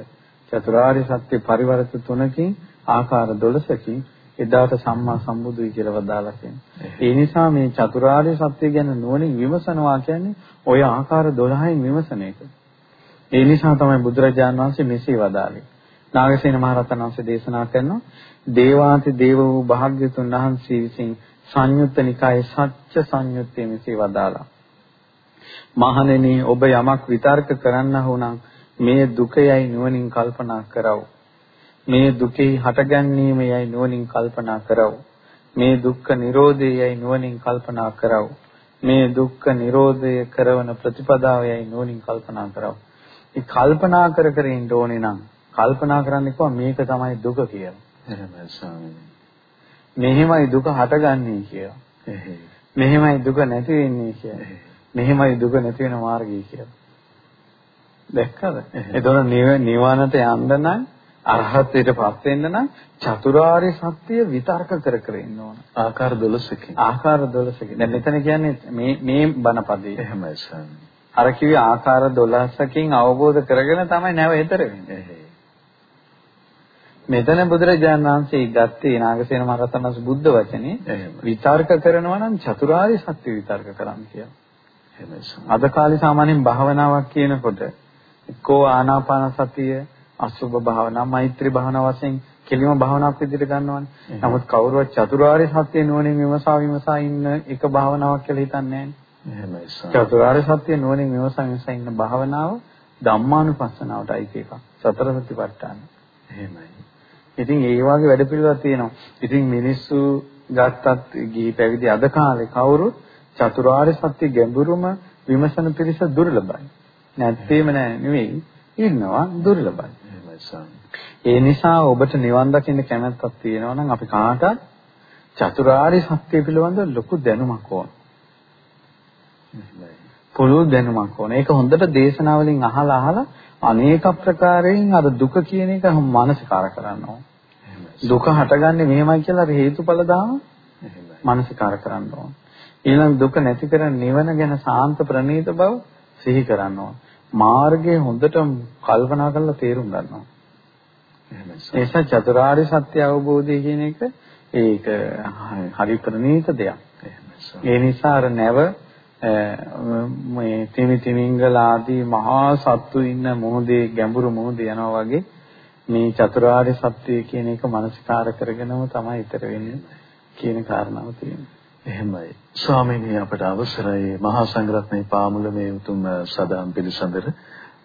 චතුරාර්ය සත්‍ය පරිවර්ත තුනකින් ආකාර 12කින් එදාට සම්මා සම්බුදුයි කියලා වදාලා කියන්නේ. ඒ නිසා මේ චතුරාර්ය සත්‍ය ගැන නුවණින් විමසනවා කියන්නේ ওই ආකාර 12න් විමසන එක. ඒ නිසා තමයි බුදුරජාණන් වහන්සේ මෙසේ වදාළේ. නාගසේන මහරහතන් වහන්සේ දේශනා කරනවා දේවාති දේව වූ භාග්‍යතුන් වහන්සේ විසින් සංයුත්ත නිකායේ සත්‍ය සංයුත්තේ මෙසේ වදාලා. මහණෙනි ඔබ යමක් විතර්ක කරන්න වුණා මේ දුකයයි නුවණින් කල්පනා කරව. මේ දුකේ හටගැන්වීමයයි නුවණින් කල්පනා කරව. මේ දුක්ඛ නිරෝධයයි නුවණින් කල්පනා කරව. මේ දුක්ඛ නිරෝධය කරවන ප්‍රතිපදාවයයි නුවණින් කල්පනා කරව. ඒ කල්පනා කර කර ඉන්න ඕනේ නම් කල්පනා කරන්න කිව්වා මේක තමයි දුක කියලා. එහෙමයි ස්වාමීනි. මෙහෙමයි දුක හටගන්නේ කියලා. මෙහෙමයි දුක නැති වෙන්නේ කියලා. මෙහෙමයි දුක නැති වෙන මාර්ගය කියලා. දැක්කද? එතකොට නිවනට යන්න නම් අරහත්ත්වයටපත් වෙන්න නම් චතුරාර්ය සත්‍ය විතර්ක කර කර ඉන්න ඕන. ආකාර 12කින්. ආකාර 12කින්. දැන් මෙතන කියන්නේ මේ මේ බණපදේ. එහෙමයි ස්වාමී. අර කිව්වේ ආකාර 12කින් අවබෝධ කරගෙන තමයි නැව හෙතර වෙන්නේ. මෙතන බුදුරජාණන් වහන්සේ ගත්තේ නාගසේන මහරහතන් වහන්සේ බුද්ධ වචනේ විතර්ක කරනවා නම් චතුරාර්ය සත්‍ය විතර්ක කරන්න කියලා. අද කාලේ සාමාන්‍යයෙන් භාවනාවක් කියනකොට එක්කෝ ආනාපාන සතිය, අසුභ භාවනා, මෛත්‍රී භාවනා වශයෙන් කෙලිම භාවනාවක් විදිහට ගන්නවනේ. නමුත් කවුරුවත් චතුරාර්ය සත්‍ය නුවණින් විමසා විමසා ඉන්න එක භාවනාවක් කියලා හිතන්නේ නැහැ. චතුරාර්ය සත්‍ය නුවණින් විමසා විමසා ඉන්න භාවනාව ධම්මානුපස්සනාවටයි එකක්. සතර සතිපට්ඨාන. එහෙමයි. ඉතින් ඒ වගේ වැඩ පිළිවෙලක් තියෙනවා. ඉතින් මිනිස්සු ගත්තත් ගිහි පැවිදි අද කාලේ කවුරුත් චතුරාර්ය සත්‍ය ගැඹුරුම විමසන පිරිස දුර්ලභයි. නැත්තේම නෑ නෙවෙයි ඉන්නවා දුර්ලභයි. ඒ නිසා ඔබට නිවන් දකින්න කැමැත්තක් තියෙනවා නම් අපි කාටත් චතුරාර්ය සත්‍ය පිළිබඳ ලොකු දැනුමක් ඕන. පුළුල් දැනුමක් ඕන. ඒක හොඳට දේශනාවලින් අහලා අහලා අනේක ප්‍රකාරයෙන් අර දුක කියන එක මානසිකාර කරන්න ඕන. දුක හටගන්නේ මෙහෙමයි කියලා අපි හේතුඵල දාම මානසිකාර කරන්න ඕන. ඊළඟ දුක නැති කරන නිවන ගැන සාන්ත ප්‍රණීත බව සිහි කරන්න ඕන. මාර්ගය හොඳට කල්පනා කරලා තේරුම් ගන්න ඕන. එනිසා චතුරාර්ය සත්‍ය අවබෝධය කියන එක ඒක හරි ප්‍රණීත දෙයක්. ඒ නිසා අර නැව මේ තිමි තිමිංගල ආදී මහා සත්තු ඉන්න මොහොතේ ගැඹුරු මොහොතේ යනවා වගේ මේ චතුරාර්ය සත්‍ය කියන එක මනසිකාර කරගෙනම තමයි ඊතර වෙන්නේ කියන කාරණාව තියෙන්නේ. එහෙමයි. ස්වාමීනි අපට අවසරයි මහා සංඝරත්නයේ පාමුල මේ උතුම් සදාම් පිළිසඳර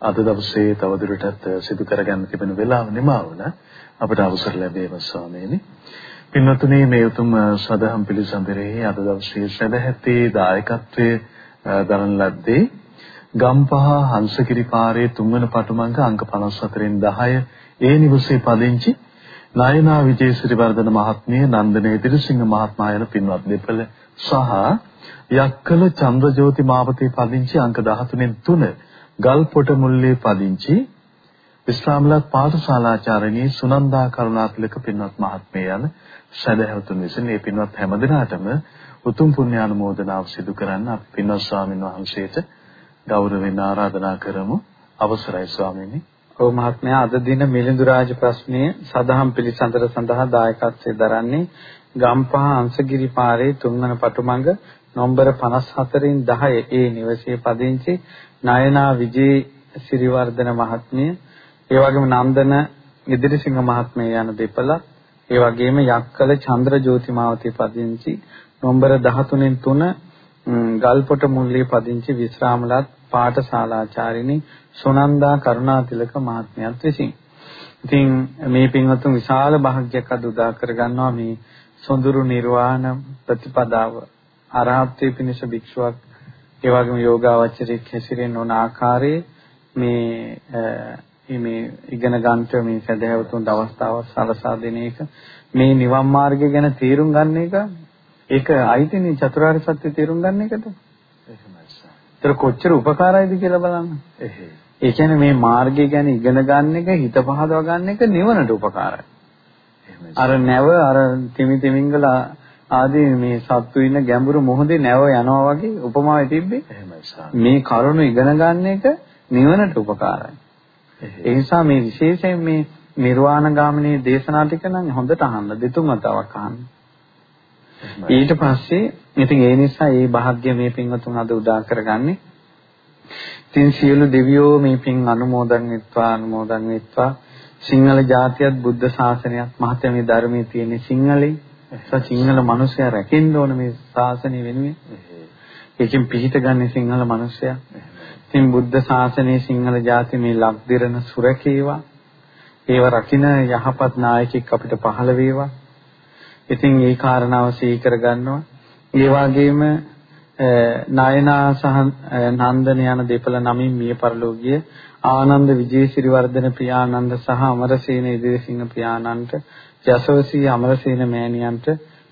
අද දවසේ තවදුරටත් සිදු කරගන්න තිබෙන වෙලාව නිමා වුණා. අපට අවසර ලැබේවා ස්වාමීනි. පින්වත්නි මේ උතුම් සදාම් පිළිසඳරේ අද දවසේ සදැහැති දායකත්වයේ දරන ලද්දේ ගම්පහ හංසකිරි පාරේ තුන්වන පටුමඟ අංක 54න් 10 ඒ නිවසේ පදිංචි නයනා විජේසිරි වර්ධන මහත්මිය නන්දනේ දිරිසිංහ මහත්මයා යන පින්වත් දෙපළ සහ යක්කල චන්ද්‍රජෝති මාවතේ පදිංචි අංක 13න් 3 ගල්පොට මුල්ලේ පදිංචි විශ්‍රාමලත් පාඨශාලාචාර්යනී සුනන්දා කරුණාතිලක පින්වත් මහත්මිය යන සදහැවතුන් විසින් මේ පින්වත් හැමදිනාටම උතුම් පුණ්‍යානුමෝදනාව සිදු කරන්න අපි පින්වත් ස්වාමින් වහන්සේට ගෞරවයෙන් ආරාධනා කරමු. අවසරයි ස්වාමීනි. ඔව් මහත්මයා අද දින මිලිඳු රාජ ප්‍රශ්නයේ සදහම් පිළිසඳර සඳහා දායකත්වයෙන් දරන්නේ ගම්පහ අංශගිරි පාරේ තුන්වන පටුමඟ නොම්බර 54න් 10 ඒ නිවසේ පදිංචි නයනා විජේ සිරිවර්ධන මහත්මිය. ඒ වගේම නන්දන ඉදිරිසිංහ මහත්මිය යන දෙපළ ඒ වගේම යක්කල චන්ද්‍රජෝති මාවතී පදිංචි නොම්බර 13න් 3 ගල්පොට මුල්ලේ පදිංචි විශ්‍රාමලත් පාඨශාලාචාරිනී සුනන්දා කරුණාතිලක මහත්මියත් විසින්. ඉතින් මේ පින්වත්තුන් විශාල භාග්‍යයක් අද උදා කර ගන්නවා මේ සොඳුරු නිර්වාණ ප්‍රතිපදාව අරහත්ත්වයේ පිණිස භික්ෂුවක් ඒ වගේම යෝගාවචරයේ හැසිරෙන්න ඕන ආකාරයේ මේ මේ ඉගෙන ගන්නට මේ සදහැවතුන් අවස්ථාවක් සලසා දෙන එක මේ නිවන් මාර්ගය ගැන තීරුම් ගන්න එක ඒක අයිතිනේ චතුරාර්ය සත්‍ය තීරුම් ගන්න එකට. එහෙමයි. ඒතර කොච්චර උපකාරයිද කියලා බලන්න. එහෙයි. ඒ කියන්නේ මේ මාර්ගය ගැන ඉගෙන ගන්න එක හිත පහදවා ගන්න එක නිවනට උපකාරයි. අර නැව අර තිමි තිමිංගල ආදී මේ සත්තු ඉන්න ගැඹුරු මොහොතේ නැව යනවා වගේ උපමාවේ තිබ්බේ. මේ කරුණ ඉගෙන ගන්න එක නිවනට උපකාරයි. ඒ නිසා මේ විශේෂයෙන් මේ නිර්වාණ ගාමිනී දේශනා ටික නම් හොඳට අහන්න දෙතුන් වතාවක් අහන්න. ඊට පස්සේ ඉතින් ඒ නිසා මේ වාග්ය මේ පින්වතුන් අද උදා කරගන්නේ. ඉතින් සියලු දෙවියෝ මේ පින් අනුමෝදන් වෙත්වා අනුමෝදන් වෙත්වා සිංහල ජාතියත් බුද්ධ ශාසනයත් මහත්ම මේ ධර්මයේ තියෙන සිංහලේ සිංහල මිනිස්සයා රැකෙන්න ඕන මේ ශාසනය වෙනුවෙන්. ඒකෙන් පිහිට ගන්න සිංහල මිනිස්සයා. ඉතින් බුද්ධ ශාසනයේ සිංහල ජාති මේ ලක්දිරන සුරකේවා. ඒව රකින්න යහපත් නායකයෙක් අපිට පහළ වේවා. ඉතින් ඒ කාරණාව සීකර ගන්නවා. ඒ වගේම නායනා සහ නන්දන යන දෙපළ නමින් මිය පරලෝකීය ආනන්ද විජේසිරි වර්ධන පියානන්ද සහ අමරසේන ඉදිරිසිංහ පියානන්ට යසෝසී අමරසේන මෑණියන්ට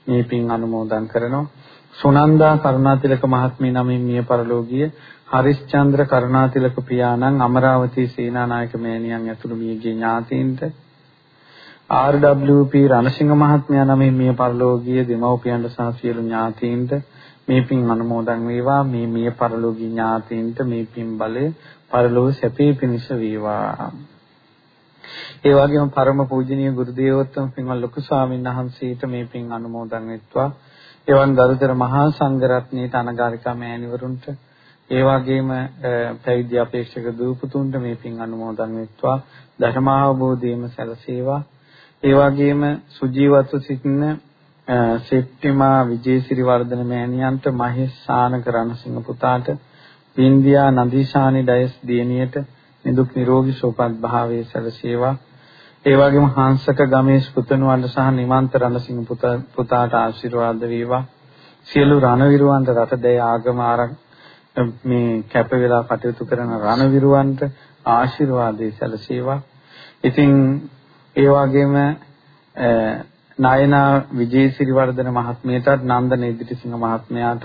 මේ පින් අනුමෝදන් කරනවා. සුනන්දා කරුණාතිලක මහත්මිය නමින් මිය පරලෝකීය හරිස්චන්ද්‍ර කරුණාතිලක පියාණන් අමරාවතී සේනානායක මෑණියන් ඇතුළු මියගේ ඥාතීන්ට RWP රණසිංහ මහත්මයා නමින් මිය පරලෝකීය දෙමව්පියන්ට සහ සියලු ඥාතීන්ට මේ පින් අනුමෝදන් වේවා. මේ මිය පරලෝකීය ඥාතීන්ට මේ පින් බලය පරලෝක සැපේ පිණිස වේවා. ඒ වගේම පරම පූජනීය ගුරු දේවෝත්තම පින්වත් ලොකු ස්වාමීන් වහන්සේට මේ පින් අනුමෝදන් වෙත්වා. එවන් ගරුතර මහා සංඝරත්නයේ අනගාരികා මෑණිවරුන්ට ඒ වගේම පැවිදි අපේක්ෂක දූපතුන්ට මේ පින් අනුමෝදන් වෙත්වා. ධර්මාවබෝධයම සැලසේවා. ඒ වගේම සුජීවත්ව සිටින සෙප්ටිමා විජේසිරි වර්ධන මෑණියන්ට මහේෂ් සානක රණසිංහ පුතාට වින්දියා නදීශානි ඩයස් දියණියට නිදුක් නිරෝගී සුවපත් භාවයේ සැලසේවා ඒ වගේම හංසක ගමේෂ් පුතණුවන්ට සහ නිමන්ත රණසිංහ පුතාට ආශිර්වාද වේවා සියලු රණවිරුවන්ට රටදේ ආගම ආරක් මේ කැප වෙලා කටයුතු කරන රණවිරුවන්ට ආශිර්වාදේ සැලසේවා. ඉතින් ඒ වගේම නායනා විජේසිරිවර්ධන මහත්මියටත් නන්දන ඉදිරිසිංහ මහත්මයාට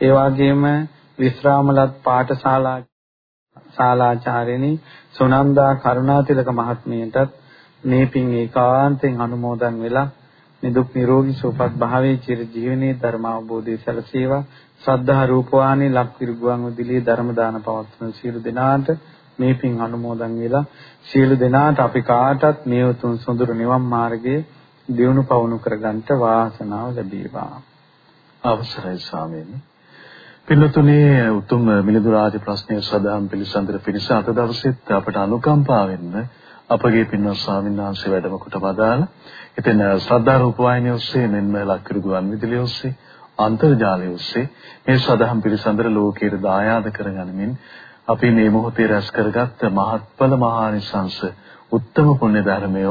ඒ වගේම විශ්‍රාමලත් පාඨශාලා ශාලාචාර්යනි සුනන්දා කරුණාතිලක මහත්මියටත් මේ පින් ඒකාන්තයෙන් අනුමෝදන් වෙලා නිදුක් නිරෝගී සුවපත් භාවයේ චිර ජීවනයේ ධර්ම අවබෝධය සැලසේවා. ශ්‍රද්ධා රූපවාහිනී ලක්විරු ගුවන් විදුලියේ ධර්ම දාන පවත්වන සියලු දෙනාට මේ පින් අනුමෝදන් වෙලා සියලු දෙනාට අපි කාටත් මේ උතුම් සොඳුරු නිවන් මාර්ගයේ දියුණු පවුණු කරගන්නට වාසනාව ලැබේවා. අවසරයි ස්වාමීනි. පින්නතුනේ උතුම් මිලිඳු රාජ ප්‍රශ්නය සදාම් පිළිසඳර පිණිස අද දවසෙත් අපට අනුකම්පා වෙන්න අපගේ පින්වත් ස්වාමීන් වහන්සේ වැඩම කොට වදාළ. ඉතින් ශ්‍රද්ධා රූපවාහිනිය ඔස්සේ මෙන්ම ලක්විරු ගුවන් විදුලිය ඔස්සේ අන්තර්ජාලය ඔස්සේ මේ සදහම් පිළිසඳර ලෝකයට දායාද කරගනිමින් අපි මේ මොහොතේ රැස් කරගත් මහත්ඵල මහානිසංස උත්තම පුණ්‍ය ධර්මය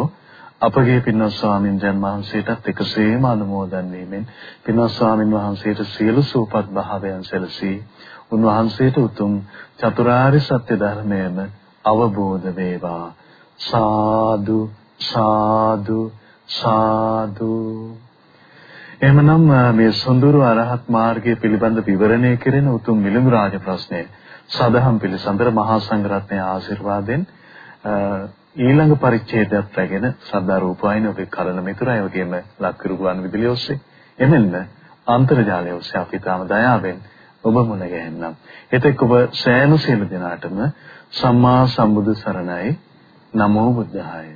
අපගේ පින්වත් ස්වාමීන් වහන්සේටත් එකසේම අනුමෝදන් වීමෙන් පින්වත් ස්වාමීන් වහන්සේට සියලු සූපත් භාවයන් සැලසී උන්වහන්සේට උතුම් චතුරාර්ය සත්‍ය ධර්මයම අවබෝධ වේවා. සාදු සාදු සාදු. එහෙමනම් මේ සොඳුරු අරහත් මාර්ගය පිළිබඳ විවරණය කෙරෙන උතුම් මිලිඳු රාජ ප්‍රශ්නය සදහම් පිළිසඳර මහා සංඝරත්නයේ ආශිර්වාදෙන් ඊළඟ පරිච්ඡේදයක් රැගෙන සද්ධා රූපවාහිනිය ඔබේ කලන මිතුරයි වගේම ලක්විරු ගුවන් විදුලිය ඔස්සේ එමෙන්න අන්තර්ජාලය ඔස්සේ අපි තාම දයාවෙන් ඔබ මුණ ගැහෙන්නම්. එතෙක් ඔබ සෑම සියලු දෙනාටම සම්මා සම්බුදු සරණයි නමෝ බුද්ධාය.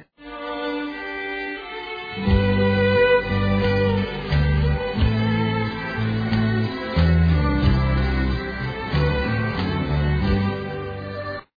Thank you.